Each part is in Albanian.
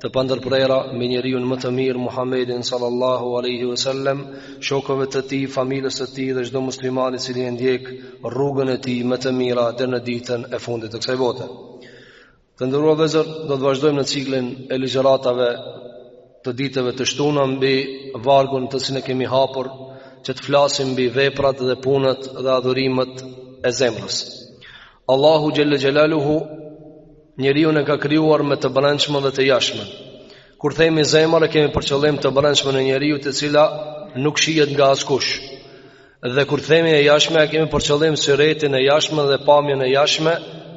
të pandërprera mbi njeriun më të mirë Muhammedin sallallahu alaihi wasallam, shokëve të tij, familjes së tij dhe çdo muslimani i cili e ndjek rrugën e tij më të mirë deri në ditën e fundit të kësaj bote. Të nderuar vëllezër, do të vazhdojmë në ciklin e ligjëratave të ditëve të shtuna mbi vargun të cilin e kemi hapur që të flasim mbi veprat dhe punët dhe adhurimet e zemrës. Allahu xhelle xhelaluhu Njeriun e ka krijuar me të brendshmën dhe të jashtmën. Kur themi zemër e kemi për qëllim të brendshmën e njeriut e cila nuk shihet nga askush. Dhe kur themi e jashtme e kemi për qëllim syretin e jashtme dhe pamjen e jashtme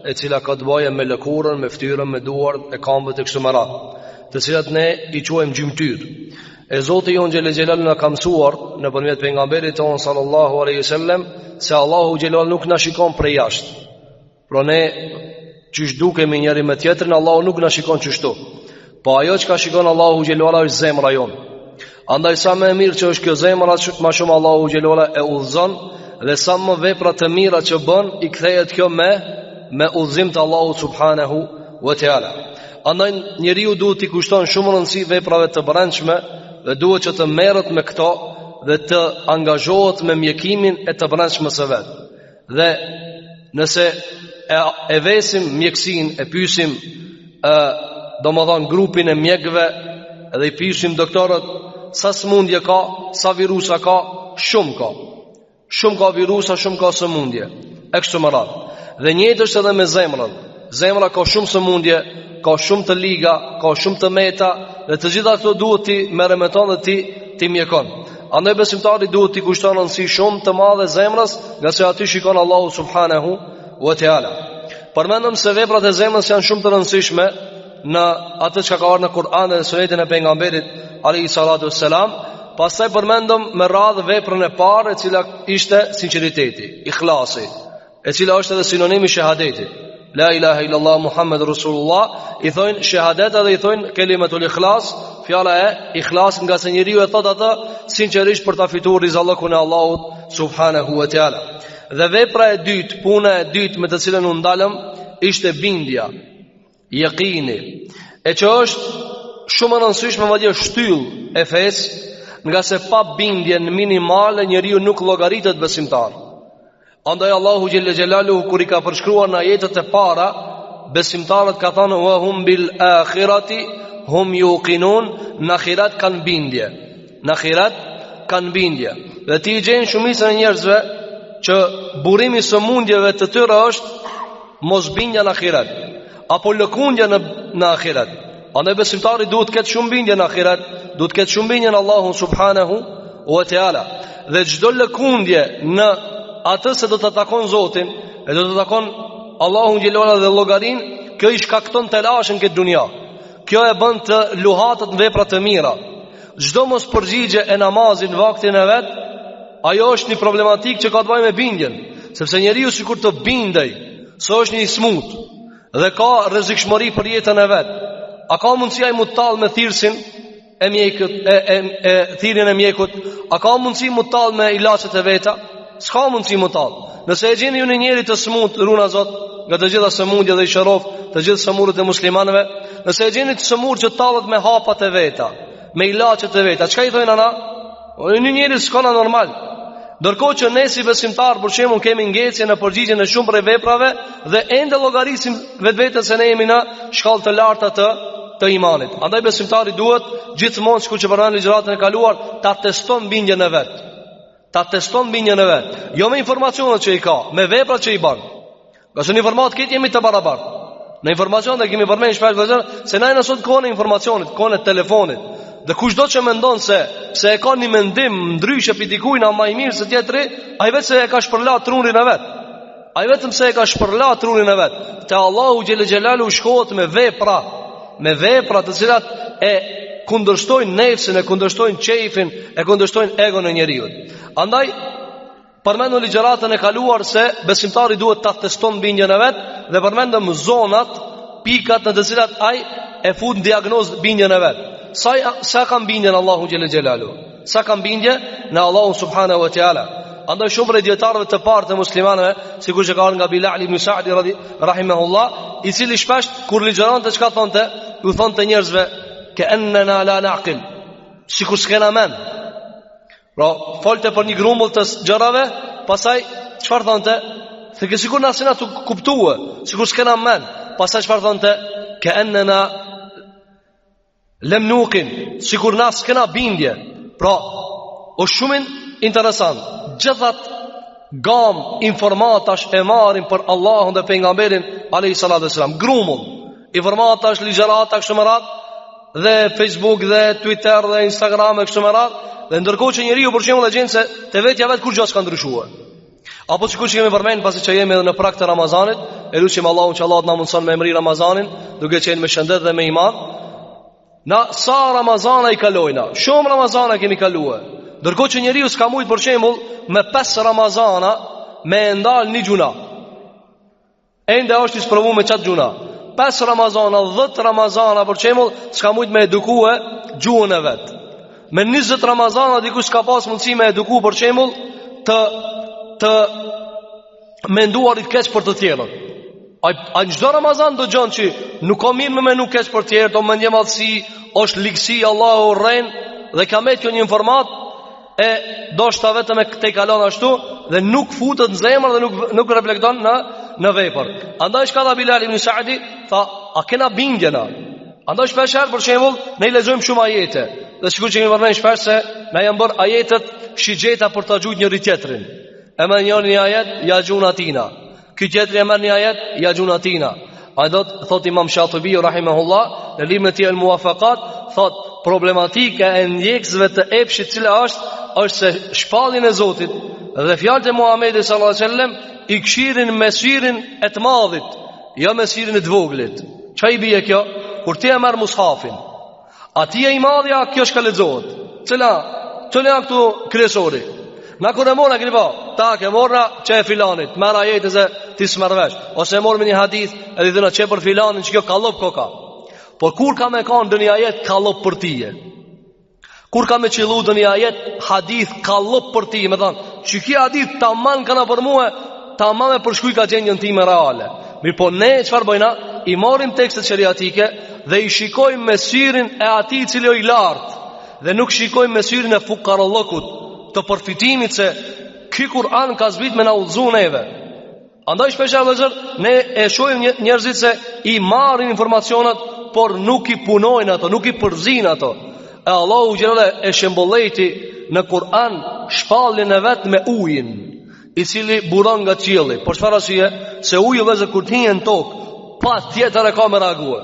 e cila ka të bëjë me lëkurën, me fytyrën, me duart e këmbët e kështu me radhë, të cilat ne i quajmë gjymtyrë. E Zoti jonë Xhelel Xhelal na ka mësuar nëpërmjet pejgamberit tonë sallallahu alaihi wasallam se Allahu Xhelal nuk na shikon prej jashtë, Pra ne qysh dukemi njëri me tjetrin, Allahu nuk na shikon qështu. Po ajo çka shikon Allahu Xhelal është zemra jonë. Andaj sa më e mirë që është kjo zemra, aq ma shumë Allahu Xhelal e udhëzon, dhe sa më vepra të mira që bën, i kthehet kjo me, me udhëzim të Allahut subhanahu wa ta'ala. Andaj njeriu duhet t'i kushton shumë rëndësi veprave të brendshme, dhe duhet që të merret me këto, dhe të angazhohet me mjekimin e të brendshmes së vet. Dhe nëse e, e vesim mjekësinë, e pysim e, domethonë grupin e mjekëve dhe i pysim doktorët sa sëmundje ka, sa virusa ka, shumë ka. Shumë ka virusa, shumë ka sëmundje. E kështu me radhë. Dhe njëjtë është edhe me zemrën. Zemra ka shumë sëmundje, ka shumë të liga, ka shumë të meta dhe të gjitha këto duhet t'i meremeton dhe t'i t'i mjekon. Andaj besimtari duhet t'i kushton rëndësi shumë të madhe zemrës, ngase aty shikon Allahu subhanahu wa taala. Përmendëm se veprat e zemrës janë shumë të rëndësishme në atë që ka ardhur në Kur'an dhe Sunetin e pejgamberit alayhi salatu wassalam. Pastaj përmendëm me radhë veprën e parë e cila ishte sinqeriteti, ikhlasi. e cila është edhe sinonim i shahadetit. La ilaha illallah Muhammed Rasulullah, i thonë shahadet edhe i thonë kelimatul ikhlas, fjala e ikhlas ngase njeriu e thotë atë sinqerisht për ta fituar rizallokun e Allahut subhanahu wa taala. Dhe vepra e dytë, puna e dytë me të cilën u ndalëm ishte bindja. Yaqini, e që është shumë e rëndësishme madje shtyllë e fesë, ngase pa bindjen minimale njeriu nuk llogaritet besimtar. Andaj Allahu xhelle xhelalu kur i ka përshkruar në ajetet e para, besimtarët ka thënë wa hum bil akhirati hum yuqinun, në ahirat kanë bindje. Në ahiret kanë bindje Dhe ti i gjen shumicën e njerëzve Që burimi i sëmundjeve të tyre është Mosbindja në ahiret Apo lëkundja në, në ahiret Andaj besimtari duhet të ketë shumë bindje në ahiret Duhet të ketë shumë bindje në Allahun subhanahu ue teala Dhe çdo lëkundje në atë se do ta takon Zotin E do ta takon Allahun xhele ue ala dhe llogarinë Kjo i shkakton telashe në këtë dunja Kjo e bën të luhatet në vepra të mira Çdo mospërgjigje e namazit n'vaktin e vet, ajo është një problematikë që ka të bëjë me bindjen, sepse njeriu sikur të bindej se është një i smutë dhe ka rrezikshmëri për jetën e vet. A ka mundësi ai m'u tall me thirrjen e mjekut e e, e thirrjen e mjekut? A ka mundësi m'u tall me ilaçet e veta? S'ka mundësi m'u tall Nëse e gjeni ju një njeri të smutë Ruana Zot Nga të gjitha sëmundjet dhe i shëroftë Të gjithë sëmurët e muslimanëve Nëse e gjeni të sëmurë që tallet me hapat e veta Me ilaçet e veta Çka i thojnë ana? O, një njeri s'kona normal Ndërkohë që ne si besimtarë Për shembull kemi ngecje në përgjigjen e shumë prej veprave Dhe ende llogarisim vetveten se ne jemi në shkallë të larta të imanit. Andaj besimtari duhet gjithmonë sikur që përmendëm ligjëratën e kaluar ta teston bindjen e vet. Ta teston bindjen e vet Jo me informacionet që i ka Me veprat që i ban Ngase në informata krejt jemi të barabartë Në informacion e kemi përmend shpeshherë Se na jena sot kohën e informacionit Kohën e telefonit Dhe kushdo që mendon se Se e ka një mendim ndryshe prej dikujt a Ma i mirë se tjetri Ai veç se e ka shpërla trunin e vet Ai vetëm se e ka shpërla trunin e vet. Te Allahu xhele xhelaluhu shkohet me vepra, me vepra të cilat e kundërshtojnë nefsin, e kundërshtojnë qejfin, e kundërshtojnë egon e njeriut. Andaj përmendëm ligjëratën e kaluar se besimtari duhet ta teston bindjen e vet dhe përmendëm zonat, pikat në të cilat ai e fut diagnozë bindjen e vet. Sa sa ka bindje n'Allahun xhele xhelaluhu. Sa ka bindje në Allahun subhanahu wa taala. Andaj shumë prej dijetarëve të parë të muslimanëve, sikur që ka ardhur nga Bilal ibn Sa'di radhi rahimahullah, i cili shpesh kur ligjëronte çka thonte, u thonte njerëzve ke enna la naqil. Sikur s'kena mend. Pra, folte për një grumbull të gjërave, pastaj çfarë thonte? Se ke sikur na s'kena të kuptuar, sikur s'kena mend. Pastaj çfarë thonte? Ke enna Lem nukin, sikur na s'kena bindje Pra, osht shumë interesant Gjithë at gamë informatash e marrim për Allahun dhe pejgamberin Alejhi Salatu ue Selam Grumbull informatash, ligjërata, kështu me radhë Dhe Facebook dhe Twitter dhe Instagram e kështu me radhë Dhe ndërkohë që njeriu për shembull e gjen se Te vetja vet kurgjo s'ka ndryshuar Apo sikur që kemi përmend pasi që jemi edhe në prag të Ramazanit, e lutim Allahun që Allahu të na mundson me e mrri Ramazanin, duke qenë me shëndet dhe me iman. Na sa Ramazana i kalojna, shumë Ramazana kemi kaluar. Ndërkohë që njeriu s'ka mujt për shembull me 5 Ramazana me e ndal një gjynah. Ende është i sprovu me qat gjynah 5 Ramazana, 10 Ramazana për shembull s'ka mujt me edukue gjuhën e vet Me 20 Ramazana dikush s'ka pas mundësi me eduku për shembull Të, të menduarit keq për të tjerët Ai, ai në çdo Ramazan dëgjon që Nuk ka mirë me menu keq për tjerët O mendjemadhësi, është ligësi, Allahu e urren Dhe ka met kjo një informat e ndoshta vetëm e këtej kalon ashtu dhe nuk futet në zemër dhe nuk, nuk reflekton në, në vepër. Andaj shka dha Bilal ibn Saadi, tha, a kena bindje na? Andaj shpesh herë për shembull, ne i lexojmë shumë ajete. Dhe sikur që kemi përmend shpesh se na janë bërë ajetet shigjeta për ta gjujt njëri tjetrin. E merr njëri një ajet, ja gjun atina. Ky tjetri e merr një ajet ja gjun atina. Andaj thot Imam Shatibiu rahimahullah në librin e tij El Muwafaqat, thot problematika e ndjekësve të epshit cila është është se shpalljen e Zotit dhe fjalët e Muhamedit sallallahu alaihi wasallam i kqyrin me syrin e të madhit, jo me syrin e të voglit. Ça i bie kjo? Kur ti e marr mushafin, A ti je i madhi, a kjo shka lexohet Cila, cila o këtu kryesori Na kur e mora këni po Ta ke mora qe e filanit Merre ajetin se ti s'merr vesh Ose e mora me një hadith Edhe i thona qe për filanin qe kjo kallëp koka Por kur ka me kanë ndonjë ajet kallëp për ty Kur ka me qillu ndonjë ajet Hadith kallëp për ty Me thanë që ky hadith taman kanka për mue Tamam e përshkujka gjendjen time reale Mirëpo ne çfarë bëjna I marrim tekstet sheriatike Dhe i shikojmë me syrin e atij i cili o i lartë Dhe nuk shikojmë me syrin e fukarallëkut Të përfitimit se Ky Kur'an ka zbrit me na udhëzu neve Andaj shpeshherë vëllezër Ne e shohim njerëzit se I marrin informacionet Por nuk i punojnë ato Nuk i përzin ato E Allahu xhel-le e shembëllejti Në Kur'an shpalljen e vet me ujin i cili buron nga qielli. Për çfarë arsye? Se uji vëllezër kur të hin në tokë, patjetër e ka me reague.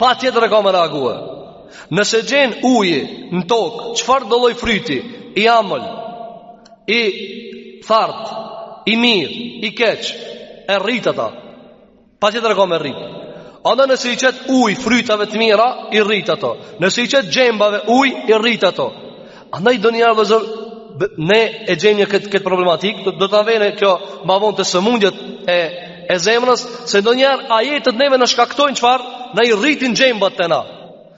Patjetër e ka me reague. Nëse gjen uji në tokë, çfarëdo lloj fryti? I amël, i thart, i mirë, i keq, e rrit ata. Patjetër e ka me rrit Andaj nëse i qet ujë frytave të mira I rrit ato Nëse i qet gjembave ujë i rrit ato Andaj ndonjëherë vëllezër Ne e gjejmë këtë, këtë problematikë Do të vjen kjo ma vonë te sëmundjet e, e zemrës Se ndonjëherë ajetet neve na shkaktojnë çfarë Na i rritin gjembat te na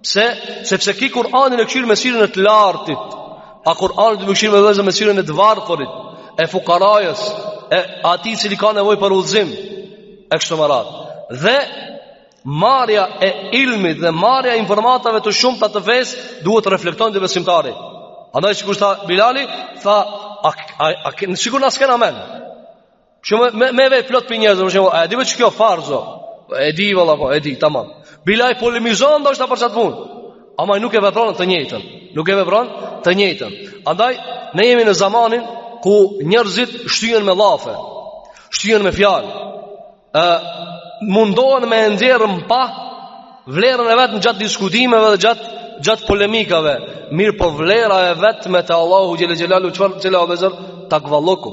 Pse? Sepse ky Kur'anin e kqyr me syrin e të lartit A Kur'anin ta kqyrim vllezër me syrin e të varfërit E fukarajës E atij cili ka nevojë për udhëzim E kështu me radhë Dhe marrja e ilmit dhe marrja e informatave të shumta të fesë Duhet të reflekton te besimtari Andaj që kështu tha Bilali Tha sikur na s'kena men Që me, me, me vet plot prej njerëzve, a e di që kjo farz o, e di, valla, po, e di, tamam. Bile polemizon, ndoshta për qatë punë. Ama nuk e vepron të njëjtën, nuk e vepron të njëjtën. Andaj, ne jemi në zamanin ku njerëzit shtyhen me llafe, shtyhen me fjalë, e, mundohen me nxjerr në pah vlerën e vet në gjatë diskutimeve dhe gjatë gjatë polemikave, mirëpo vlera e vetme te Allahu xhele xhelalu, çfarë, cila o vllezër, takvallëku.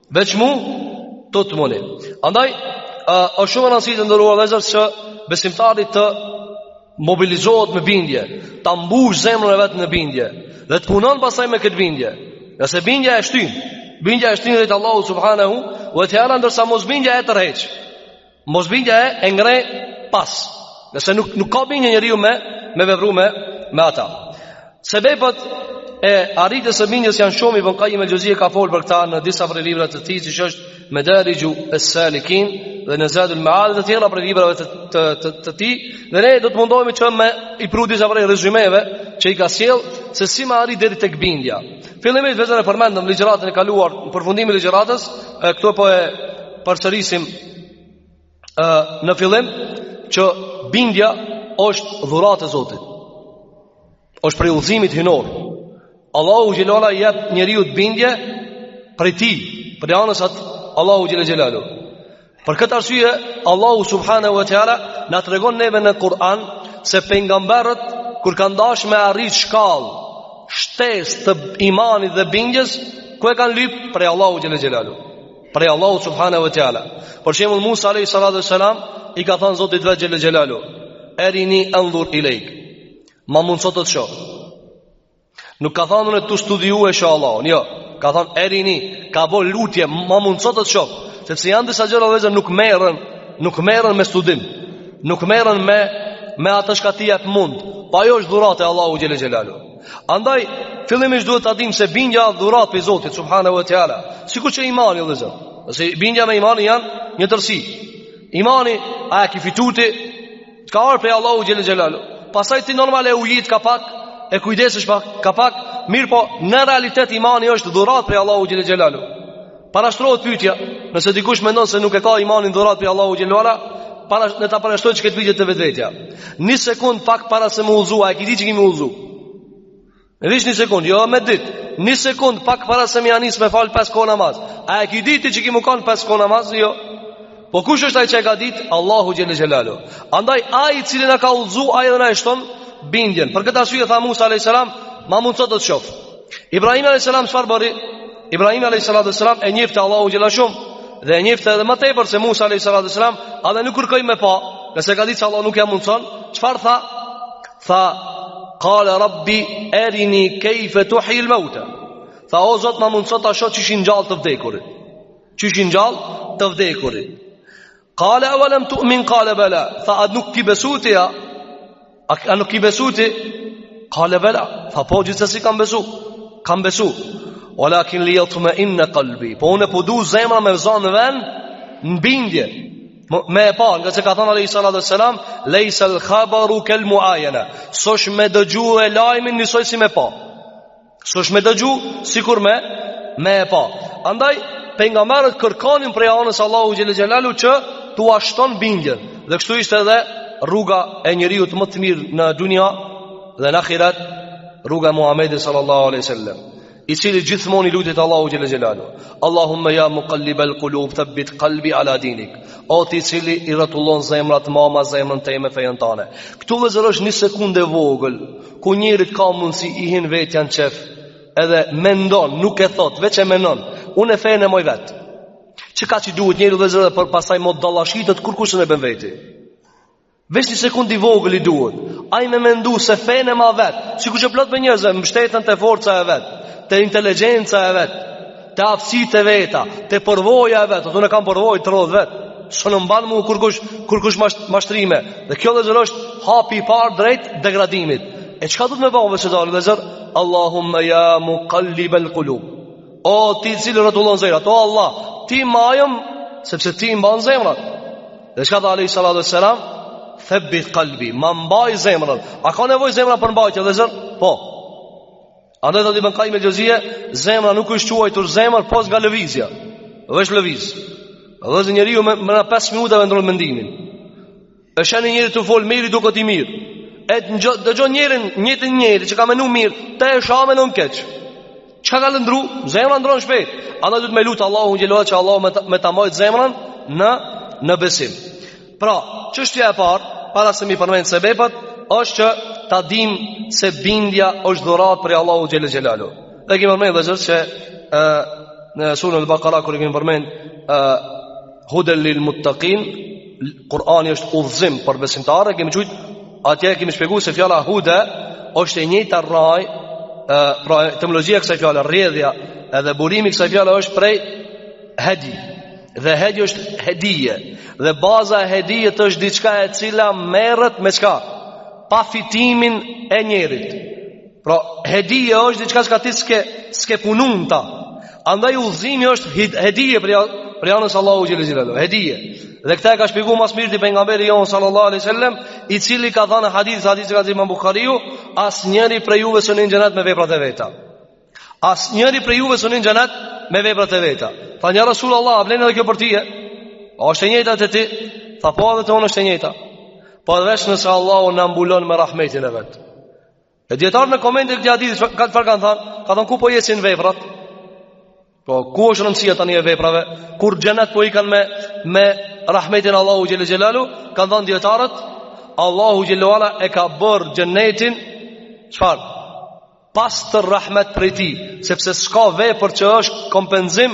Veç mu, të të moni. Andaj, është shumë me rëndësi të nderuar vllezër që besimtari të mobilizohet me bindje, ta mbush zemrën e vet në bindje, dhe të punon pastaj me këtë bindje. Nëse bindja e shtyn, bindja e shtyn drejt Allahut subhanahu wa taala ndërsa mosbindja e tërheq. Mosbindja e e ngreh pas. Nëse nuk nuk ka bindje njeriu me me vepru me me ata. Sebepet e arritjes së bindjes janë shumë ibn Qayyim al-Jawziyya ka fol për këta në disa prej librave të tij, siç është Madariju as-Salikin dhe në Zadul Ma'ad dhe të tjera prej librave të të të, të tij. Dhe ne do të mundohemi që me i pru disa prej rezymeve që i ka sjell se si me arrit deri tek bindja. Fillimisht vllezër e përmendëm ligjëratën e kaluar, në përfundimin e ligjëratës, këtu po e përsërisim ë në fillim që bindja është dhuratë e Zotit. Është prej udhëzimit hyjnor. Allahu xhelala i jep njeriut bindje prej tij, prej anës t'Allahut xhelala xhelalu. Për këtë arsye, Allahu subhanahu wa taala na tregon neve në Kur'an se pejgamberët kur kanë dasht me arrit shkallë shtesë të imanit dhe bindjes, ku e kanë lyp prej Allahut xhela xhelalu. Prej Allahut subhanahu wa taala. Për shembull Musa alayhi salatu wasalam i ka thënë Zotit vet xhela xhelalu, "Erini endhur ilejk." Ma mundso të të shoh. Nuk ka thënë unë tu studiu e shoh Allahun. Jo, ka thënë erini, ka bo lutje, ma mundso të të shoh, sepse janë disa gjëra vllezër nuk merren, nuk merren me studim. Nuk merren me me atë çka ti jep mund. Po ajo është dhuratë e Allahut xhelel xhelalu. Andaj fillimisht duhet ta dim se bindja është dhuratë prej Zotit subhanahu wa taala. Sikur që imani vllezër. Se bindja me imani janë një tërësi. Imani a e ki fitu ti Ka ardh prej Allahu xhele xhelalu Pastaj ti normal e ujit ka pak E kujdesesh pak Ka pak Mirëpo në realitet imani është dhuratë prej Allahu xhele xhelalu Parashtrohet pytja Nëse dikush mendon se nuk e ka imanin dhuratë prej Allahu xhele ve ala, le ta parashtroj qikët pytje te vetvetja Një sekund pak para se m'u udhzu A e ki dit që ki m'u udhzu Veç një sekund, jo me dit Një sekund pak para se me ja nis me falë pes koh namaz A e ki dit ti që ki m'u kanë pes koh namaz, jo Po kush është ai që e ka dit Allahu xhele xhelalu Andaj ai i cili na ka udhzu, ai edhe na e shton bindjen Për këtë arsye tha Musa a.s. Ma mundëso të të shof Ibrahim a.s. çfarë bëri Ibrahim a.s. e njefte Allahu xhele shanuhu Dhe e njefte edhe më tepër se Musa a.s. Edhe nuk kërkoi me pa Ngase ka dit se Allahu nuk ja mundëson Çfarë tha Tha, kale rabbi, erini kejfe tuhjil meuta. Tha, o Zot, ma mundëso ta shoh qysh i ngjall të vdekurit. Qysh i ngjall të vdekurit. Kale, e ve lem tu'min, kale, bela. Tha, a nuk ki besu ti, a? A nuk ki besu ti? Kale, bela. Tha, po, gjithsesi kam besu. Kam besu. Walakin li jatmeinne kalbi. Po, unë po du zemra me m'zan vend, në bindje. Me e pa, ngase ka thanë Aleyhi Salatu ve Selam Lejsel khabaru kel muajena S'osh me dëgju e lajmin njësoj si me pa S'osh me dëgju sikur me Me e pa Andaj, pejgamerët kërkanin prej anës Allahu xhele xhelalu që t'ua shton bindjen Dhe kështu ishte edhe rruga e njeriut më të mirë në dunja Dhe në ahiret rruga e Muhammedit sallallahu aleyhi ve sallam i cili gjithmonë i lutet Allahu xhele xhelalu Allahumma ya muqallib al qulub thabbit qalbi ala dinik o ti i cili i rrotullon zemrat mama zemrën teme n'fejen tane këtu vllezër është një sekund i vogël ku njerit ka mundsi i hin vetja n'qef edhe mendon nuk e thot veç e mendon unë fejen e maj vet qe kaq i duhet njeri vllezër edhe pastaj mod dallashitet kurkush e bën veti Veç një sekund i vogël i duhet. Ai me mendu se fenë e ma vet, sikur që plot me njerëz mbështeten te forca e vet, te inteligjenca e vet, te aftësitë e veta, te përvoja e vet, thotë unë kam përvojë të rrodh vet. S'un m'ban mu kurkush, kurkush mashtrime. Dhe kjo vllezër është hapi i parë drejt degradimit. E çka duhet me ba besimtari vllezër? Allahumme ja mukallibel kulub. O ti i cili rrotullon zemrat, o Allah, ti majëm, sepse ti mban zemrat. Dhe çka tha Alehi Salatu Selam Thebbit kalbi Ma mbaj zemrën A ka nevoj zemra për mbajtje vllezër? Po Andaj tha Ibn Kajjim Xhevzije Zemra nuk është quajtur zemër Pos nga lëvizja Veç lëviz Vllezër njeriu me, me nja 5 minuta e ndrron mendimin E sheh një njeri tu fol mirë i duket i mirë E dëgjon njerin Njëjtin njeri që ka menu mirë Tash e menon keq Çka ka lëndru? Zemra ndron shpejt. Andaj duhet me lut Allahun xhelle xhelaluhu që Allahu me, me ta mbajë zemrën në në besim. Pra, çështja e parë, para se me i përmend sebepat, është që ta dim se bindja është dhuratë prej Allahut xhelle xhelaluhu. Dhe e kemi përmend veçse ë në surën Al-Baqara kur kemi përmend ë huden lil muttaqin Kur'ani është udhëzim për besimtarë, kemi qujt Atje e kemi shpjegu se fjala hude është e njëjta rraj Pra etimologjia e kësaj fjale, rjedhja Edhe burimi i kësaj fjale është prej hedi Dhe hedi është hedije Dhe baza e hedijet është diçka e cila merret me çka Pa fitimin e njerit Pra, hedije është diçka që ti s'ke s'ke punu për ta. Andaj udhëzimi është hedije prej anës Allahut xhelle xhelaluhu. Hedije. Dhe këtë e ka shpjeguar më së miri pejgamberi jon sallallahu alaihi wasallam, i cili ka thënë hadith, hadith që ka dhënë Imam Buhariu, asnjëri prej juve s'un hin në xhenet me veprat e veta. Asnjëri prej juve s'un hin në xhenet me veprat e veta. Thanë ja Rasul Allah, a vlen edhe kjo për ti? A është e njëjta te ti? Tha po edhe te unë është e njëjta. Përveç nëse Allahu na mbulon me rahmetin e vet. E dijetarët në komentin e këtij hadithit çfarë kanë thanë Ka thanë ku po jesin veprat Po ku është rëndësia tani e veprave Kur xhenet po hikan me Me rahmetin Allahut xhelle xhelaluhu Kanë thanë dijetarët Allahu xhelle ve ala e ka bërë xhenetin Çfarë Pastër rahmet prej tij Sepse s'ka vepër që është kompenzim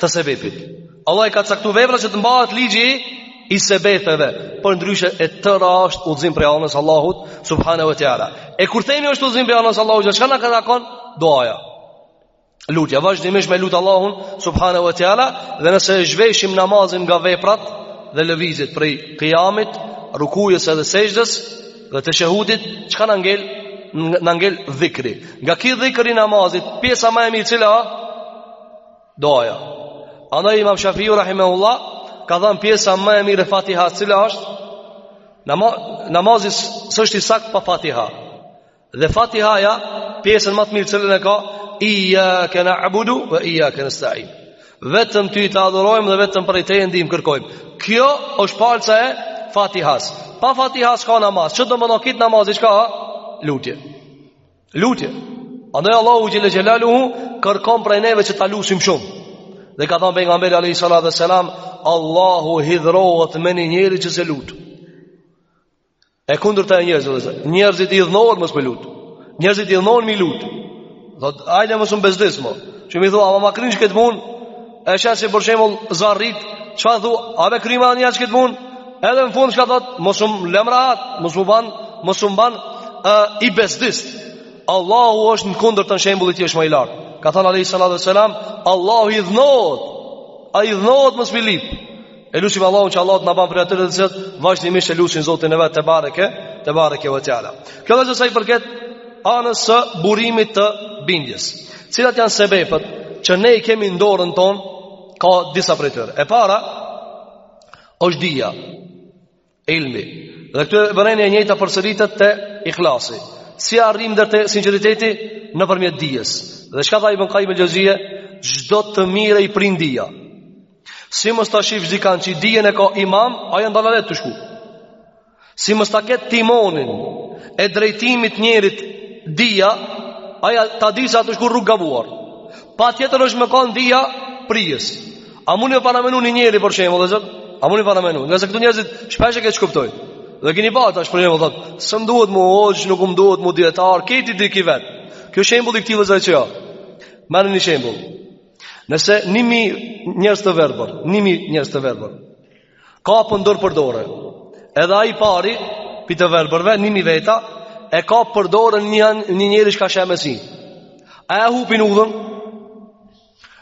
të sebepit. Allahu i ka caktu veprat që të mbahet ligji i sebebeve, përndryshe e tëra është udhëzim prej anës Allahut, subhanehu ve teala. E kur themi është udhëzim prej anës Allahut, çka na takon? Doaja. Lutja, vazhdimisht me lut Allahun, subhanehu ve teala, dhe nëse e zhveshim namazin nga veprat dhe lëvizjet prej kijamit, rukujes edhe sexhdes dhe teshehudit, çka na ngel? Na ngel dhikri. Nga ky dhikr i namazit, pjesa ma e mirë cila, doaja. Andaj Imam Shafiu rahimahullah ka thënë pjesa më e mirë e Fatihas, cila është nama, namazi s'është i saktë pa Fatiha. Dhe Fatihaja pjesën më të mirë cilën e ka iyyaka na'budu wa iyyaka nasta'in. Vetëm ty të adhurojmë dhe vetëm prej teje ndihmë kërkojmë. Kjo është palca e Fatihas. Pa Fatiha s'ka namaz. Domethënë krejt namazi çka? Lutje. Lutje. Andaj Allahu xhelle xhelaluhu kërkon prej neve që ta lusim shumë. Dhe ka thënë pejgamberi alayhi salatu wasalam, Allahu hidhrohet me një njeri që s'e lut. E kundërta e njerëzve, njerëzit hidhnohen mos me lut. Njerëzit hidhnohen me i lut. Thotë hajde mos um bezdis më. Që më thua, aman ma kryn këtë punë. E sheh si për shembull zarrit çfarë thu, abe kryma një qët punë Edhe në fund çka thot Mos u m lem rahat Mos u ban Mos u ban uh, I bezdis Allahu është në kundërtën shembulli i tij është më i lartë Ka thonë Alejhi Salatu ve Selam Allahu idhnohet Ai idhnohet mos i lip E lusim Allahun që Allahu të na ban prej atyre të cilët vazhdimisht e lusin Zotin e vet tebareke, tebareke ve teala. Kjo vllezër sa i përket anës së burimit të bindjes. Cilat janë sebepet që ne i kemi në dorën tonë ka disa prej tyre. E para është dija. ilmi. Dhe këtu e vëreni e njëjta përsëritet te ikhlasi. Si arrim deri te sinqeriteti nëpërmjet dijes. Dhe çka tha Ibn Kajjim el-Xhevzije, çdo të mire i prin dija. Si mos ta shifsh dikan që dijen e ka imam, ai a në dalalet tu shku. Si mos ta ketë timonin e drejtimit te njeri dija, ai ta dish se a tu shku rrugë gabuar. Patjetër është me kanë dija prijës. A mund të paramenu një njeri për shembull, zot? A mund të paramenu? Ngase këtu njerëzit shpesh e keqkuptojnë. Dhe keni pa tash për shembull, thotë, s'm duhet mu hoxhë, nuk më duhet mu dijetar, këti di ki vet. Kjo shembulli i këtij vllezër çka? Marrni një shembull. Nëse 1000 njerëz të verbër, 1000 njerëz të verbër. Kapen dorë për dore. Edhe ai i pari, pi të verbërve 1000 veta, e ka për dorën një një njeri çka sheh me sy. A e hupin udhën?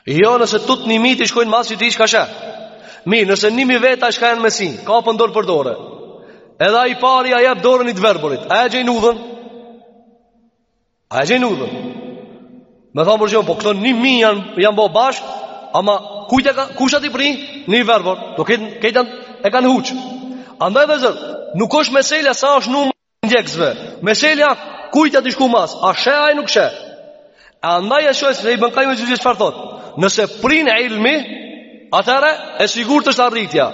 Jo nëse tut një mijtë i shkojnë mas atij çka sheh Mirë, nëse një mijë veta çka janë me sy Kapen dorë për dore Edhe ai i pari ia jep dorën një të verbërit A e gjejnë udhën A e gjejnë udhën Me thanë për shembull Po këta një mijë janë jan bo bashk Ama kujt ka kush a tu i pri Një i verbër Do këtë e kanë huq Andaj vllezër Nuk është meselja sa është numër ndjekësve, meselja kujt je tu shku mas, a sheh a nuk sheh. E andaj e shihni se edhe Ibn Kajjim Xhevzije çfarë thot, nëse prin ilmi, atëherë e sigurt është arritja,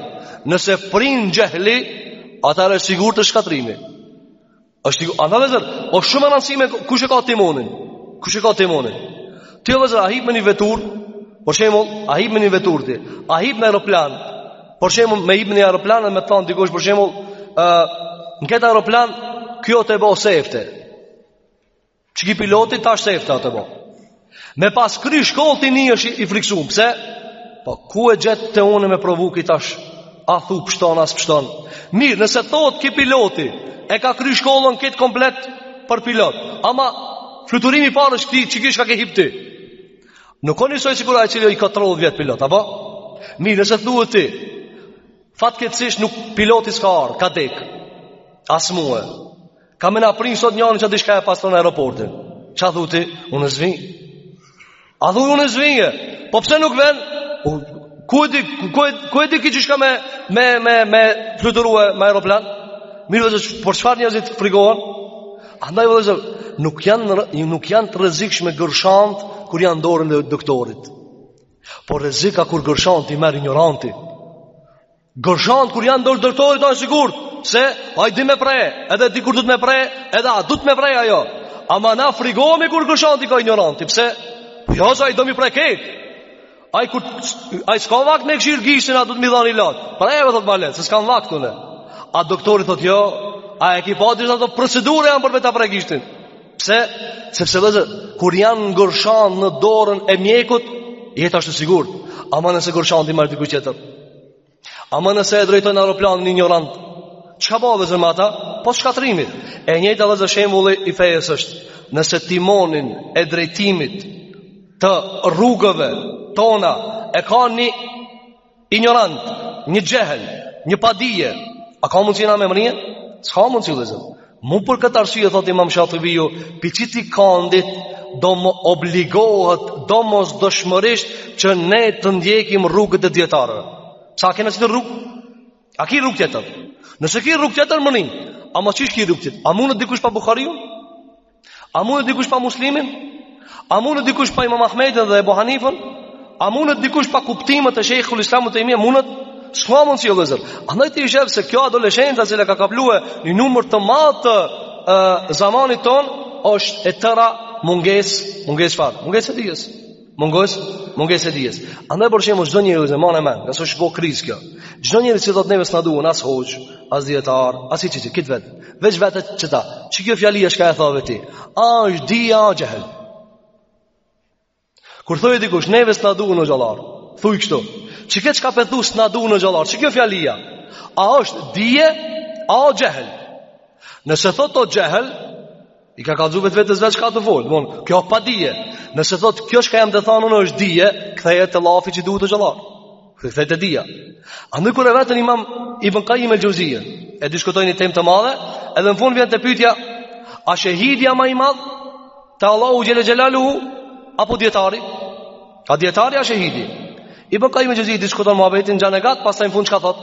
nëse prin xhehli, atëherë e sigurt shkatrrimi. Është sigur, andaj vllezër, o shumë e ransishme, kush e ka timonin? Kush e ka timonin? Ti vllezër, a hip me një vetur, për shembull, a hip me një vetur ti, a hip me aeroplan, Për shembull, me hip në aeroplan e me thon dikush për shembull, ë në këtë aeroplan ki o tu bo sefte. Qiki piloti tash sefte o tu bo. Me pas kry shkollë ti nihesh i friksuar, pse? Po ku e gjet te unë me provu ki tash? A thu pshton a s'pshton. Mirë, nëse thot ki piloti e ka kry shkollën këtë komplet për pilot. Ama fluturimi i parë është i tij, qiki çka ke hip ti. Nuk o njësoj sikur ai cili i ka 30 vjet pilot, apo? Mirë, nëse thue ti, fatkeqësisht nuk piloti s'ka ardh, ka dek. As mua. Ka me na pri sot njani që diçka e pastron aeroportin. Ç'a thu ti? Unë s'vi. A thu unë s'vi? Po pse nuk vjen? Po ku e di ku e ku e di që çka me me me me fluturue me aeroplan? Mirë vllezër, por çfarë njerëzit frikohen? Andaj vllezër, nuk janë nuk janë të rrezikshme gërshant kur janë dorën e doktorit. Por rrezik a kur gërshant i merr injoranti. Gërshant kur janë dorë doktorit a sigurt se ai di me pre, edhe di kur duhet me pre, edhe a duhet me pre a jo. Ama na frigohemi kur gërshant i ka injoranti, pse? Po jo, ai do m'i pre krejt. A kur ai s'ka vakt me e kqyr gishtin, a duhet me i dhan ilaç. Preje thotë bale, se s'kam vakt unë. A doktori thotë jo, a e ke pa dish ato procedura janë për me ta pre gishtin. Pse? Sepse vllezër, kur janë gërshant në dorën e mjekut, jeta është e sigurt. Ama nëse gërshant i merr dikush tjetër. Ama nëse e drejton aeroplanin një injorant, çka bëhet vllezër me ata? Pos shkatërrimit. E njëjta vllezër shembulli i fejes është, nëse timonin e drejtimit të rrugëve tona e ka një injorant, një xhehl, një padije, a ka mundësi na me mrri? S'ka mundësi vllezër. Mu për këtë arsye thot Imam Shatibiu, piçiti kandit domethon obligohet domosdoshmërisht që ne të ndjekim rrugët e dietarëve. Sa kena si rrugë? A ki rrugë tjetër? Nëse ki rrugë tjetër më nin, ama qysh ki rrugë tjetër? A mundet dikush pa Buhariun? A mundet dikush pa Muslimin? A mundet dikush pa imam Ahmedin dhe Ebu Hanifën? A mundet dikush pa kuptimet e shejhul islam Ibn Tejmije, a mundet? S'ka mundësi vllezër. Andaj ti e shef se kjo adoleshenca cila e ka kaplue një numër të madh të e, zamanit tonë, është e tëra mungesë, mungesë çfarë, mungesë e dijes. Mungesë, mungesë e dijes. Andaj për shembull çdo njeri që mban e mend, nëse është po krizë kjo. Çdo njeri që thotë neve s'na duhen as hoxhë, as dietar, as hiç hiç, kit vet. Veç vetë çta. Qikjo fjali çka e thave ti. A është dije a xhehl. Kur thotë dikush neve s'na duhen hoxhallarë, thuj kështu. Qikjo çka pe thu s'na duhen hoxhallarë, qikjo fjali. A është dije a xhehl. Nëse thotë o xhehl, I ka kallzu vetë vetesvet çka o tu fol, domethon Kjo padije Nëse thot kjo çka jam tu than unë është dije Kthehe te llafi që duhet hoxhallarë Kthehe te dija Andaj kur e veten imam Ibn Kajjim el Xheuzije E diskuton një temë të madhe Edhe në fund vjen te pytja A shehidi a ma i madh Te Allahu xhele xhelaluhu Apo dietari A dietari a shehidi Ibn Kajjim el Xheuzije diskuton muhabetin gjanë e gatë Pastaj në fund çka thot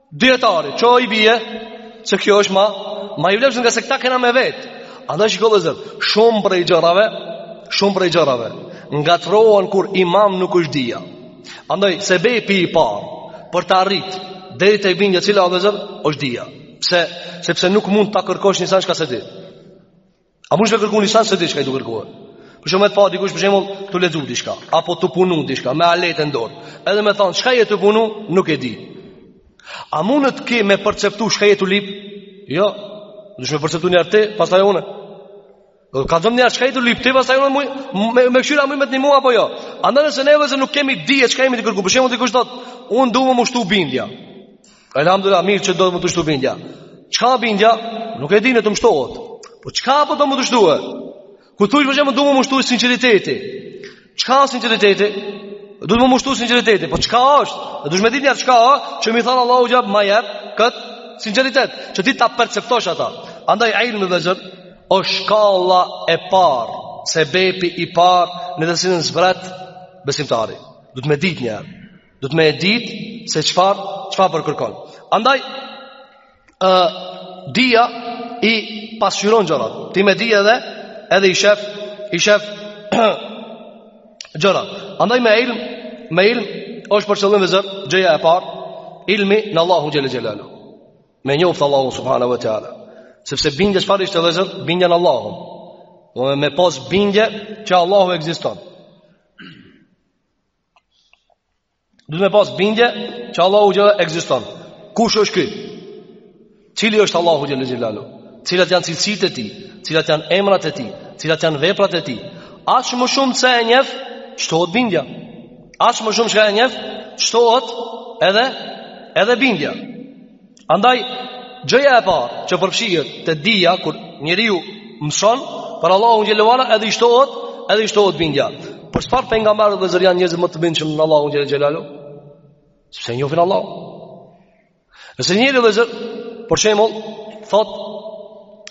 Dijetari, që i bje se kjo është ma Ma i vlefshëm nga se këta kena me vetë Andaj shiko vllezër Shumë prej gjërave Shumë prej gjërave ngatërrohen kur imam nuk është dija Andaj sebepi i parë Për të arrit deri te bindja cila vllezër është dija Pse, sepse nuk mund të kërkosh një sen çka s'e di A mundesh me kërku ni sen s'e di çka je tu kërkuar? Për shembull, të pa dikush për shembull tu lexu diçka apo tu punu diçka me alet në dorë. Edhe më thon, çka je të punu? Nuk e di. A mund të ke me perceptu çka je të lip? Jo. Duhet me perceptu njerë atë, pastaj unë. Kallzom njerë çka je të lip, ti pastaj unë më me, me këshillu më me të mua apo jo. Andaj nëse ne vllezër nuk kemi dije çka jemi tu kërku. Për shembull, dikush thot, unë du me m'u shtu bindja. Elhamdulillah, mirë që don me t'u shtu bindja. Çka bindja? Nuk e di le t'më shtohet. Po çka po don me t'u shtu e? Ky thot për shembull du me m'u shtu sinqeriteti? Çka sinqeriteti? Du me m'u shtu sinqeriteti. Po çka është? Dhe duhesh me dit njerë çka është? Që mi thanë Allahut ja Rab ma jep këtë sinqeritet. Që ti ta perceptosh ata. Andaj ilmi vllezër, osht shkalla e parë, sebepi i parë në të cilën zbret besimtari. Duhet me dit njerë. Duhet me e ditë se çfar, çfar po kërkon. Andaj, ë dija i pasqyron gjërat. Ti me dije edhe edhe i shef, i shef gjërat. Andaj me ilm, me ilm është për qëllim vllezër gjëja e parë, ilmi në Allahu xhele xhelalu. Me njoft Allahu subhanahu wa taala. Sepse bindja çfarë ishte vllezër? Bindja në Allahun. Duhet me pas bindje që Allahu ekziston. Duhet me pas bindje që Allahu xhela ekziston. Kush është ky? Cili është Allahu xhela xhelalu? Cilat janë cilësitë e tij? Cilat janë emrat e tij? Cilat janë veprat e tij? Aq më shumë që e njeh, shtohet bindja. Aq më shumë që e njeh, shtohet edhe edhe bindja. Andaj, gjëja e parë që përfshihet te dija, kur njeriu mëson, për Allahun xhele ve ala edhe i shtohet, edhe i shtohet bindja. Përse çfarë pejgamberët vllezër janë njerëzit më të bindshëm në Allahun xhele xhelalu? Sepse njofin Allahun. Nëse njeri vllezër, për shembull, thot,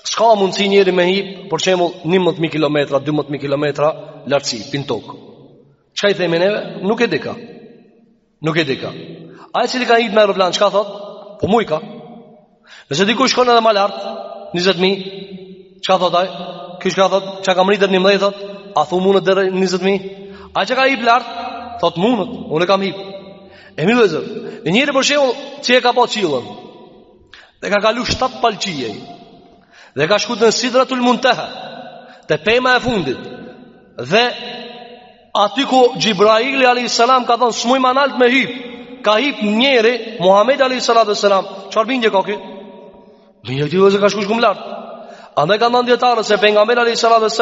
s'ka mundësi njeri me hip, për shembull, 11.000 km, 12.000 km, lartësi, prej toke. Çka i themi neve? Nuk e dika. Nuk e dika. Ai që ka hip në aeroplan, çka thot? Po mujka. Nëse dikush shkon edhe ma lart, 20000, çka thot ai? Ky çka thot? Çka kam arritur 19 thot? A thu mundet deri 20000? Ai që ka hip lart, thot mundet, unë kam hip. E mirë vllezër. Një njeri për shembull, që e ka pa qiellën. Dhe ka kalu 7 palë qiej. Dhe ka shkuar në Sidratul Munteha. Te pema e fundit. Dhe Aty ku Xhibraili a.s. ka thonë S'muj ma nalt me hip Ka hip njeri Muhammed a.s. Çfarë bindje kanë kjo? Bindje këti vllezër ka shku shumë lart Andaj kanë thanë dijetarët se pejgamberi a.s.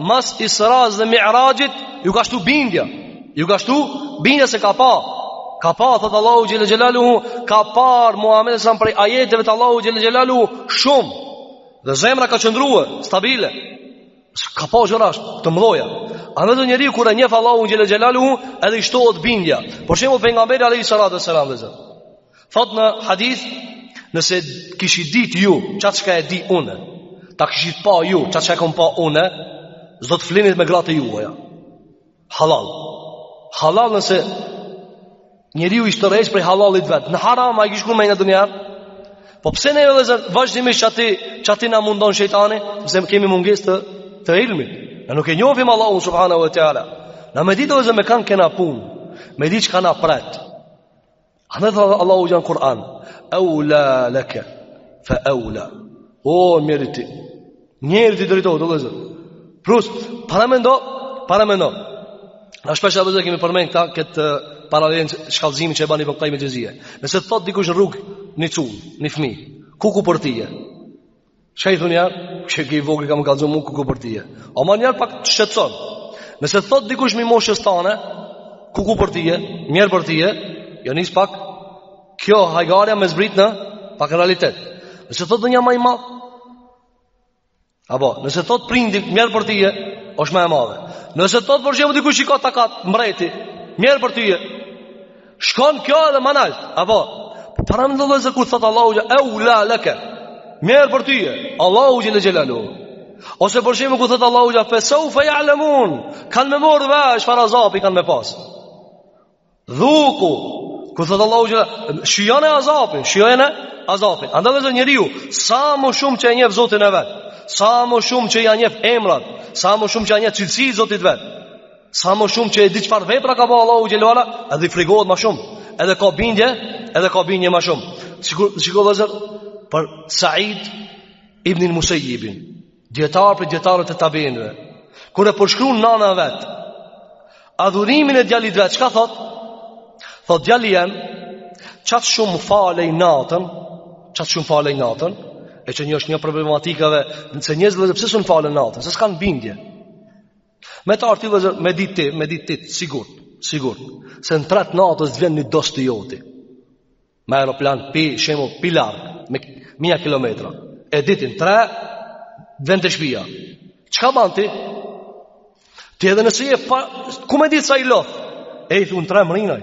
Mas israsë dhe mi'raxhit Iu ka shtu bindja Iu ka shtu bindja se ka pa Ka pa, thotë Allahu Xhel-le Xhelaluhu Ka parë Muhammed a.s. prej ajeteve të Allahut Xhel-le Xhelaluhu Shumë Dhe zemra ka qëndrue, stabile Ka pa gjëra të mëdha. Andaj vllezër njeriu kur e njeh Allahun xhel-le xhelaluhu, edhe i shtohet bindja. Për shembull pejgamberi alejhi salatu ue selam vllezër. Thotë në hadith, nëse kishi dit ju qat çka e di unë, ta kishi pa ju qat çka kam pa unë, s'do të flinit me gratë juaja. Halal. Halal nëse njeriu i shtërresh prej hallallit vet. Në haram ai kish kurmë në dunja. Po pse ne vllezër vazhdimisht qaty qaty na mundon shejtani, sepse kemi mungesë të të ilmit. Ne nuk e njohim Allahun subhanehu ue teala. Na me ditë vllezër me kënd kena punë. Me ditë çka na pret. Andaj tha Allahu në Kur'an, "Eula leke fe eula." O mjerë ti. Njerit i drejtohet, vllezër. Plus, paramendo, paramendo. Na shpesh vllezër kemi përmend këta këtë paralelen shkallëzimin që e bani Ibn Kajjim el-Xheuzije. Nëse thotë dikush n'rrugë ni çun, ni fëmijë, kuku për ty? Çka i thonë ja? Çe ky i vogli ka me kallzu mu kuku për ty. O më njëherë pak të shqetëson. Nëse thotë dikush i moshës tane, kuku për ty, mjerë për ty, jo nis pak. Kjo hajgarja me zbritë në pak realitet. Nëse thotë ndonjë ma i madh, apo nëse thotë prindi mjerë për ty, është ma e madhe. Nëse thotë për shembull dikush i ka takat mbreti, mjerë për ty. Shkon kjo edhe ma nalt. Apo paramendo vllezër kur thotë Allahu eula leke. Mjerë për ty. Allahu xhel-le xhelaluhu. Ose për shembull kur thotë Allahu fe seufe ja'lemun. Kanë me marrë vesh çfarë azapi kanë me pas. Dhuku. Kur thotë Allahu shijone azapin, shijone azapin. Andaj vllezër njeriu sa më shumë që e njeh Zotin e vet, sa më shumë që ia njeh emrat, sa më shumë që ia njeh cilësitë Zotit vet. Sa më shumë që e di çfarë vepra ka ba Allahu xhelaluhu edhe i frigohet më shumë, edhe ka bindje, edhe ka bindje më shumë. Sikur sikur vllezër për Said ibn el-Musejib, dijetar prej dijetarëve e tabiinëve. Kur e përshkruan nana vet, adhurimin e djalit vet, çka thotë? Thotë djali jem qat shumë falej natën, qat shumë falej natën, e që një është një prej problematikave, se njerëzit pse s'un falen natën, se s'kan bindje. Me të ardh ti vllezër, me ditë ti, me ditë ti, sigurt, sigurt, se në tre të natës vjen një dost i joti. Me aeroplan, pi, shembull, pi larg, me mija kilometra. E di ti, në tre vjen te shpia. Çka ban ti? Ti edhe nëse je, pa, ku me ditë sa i lodh? E i thu në tre mrrin ai.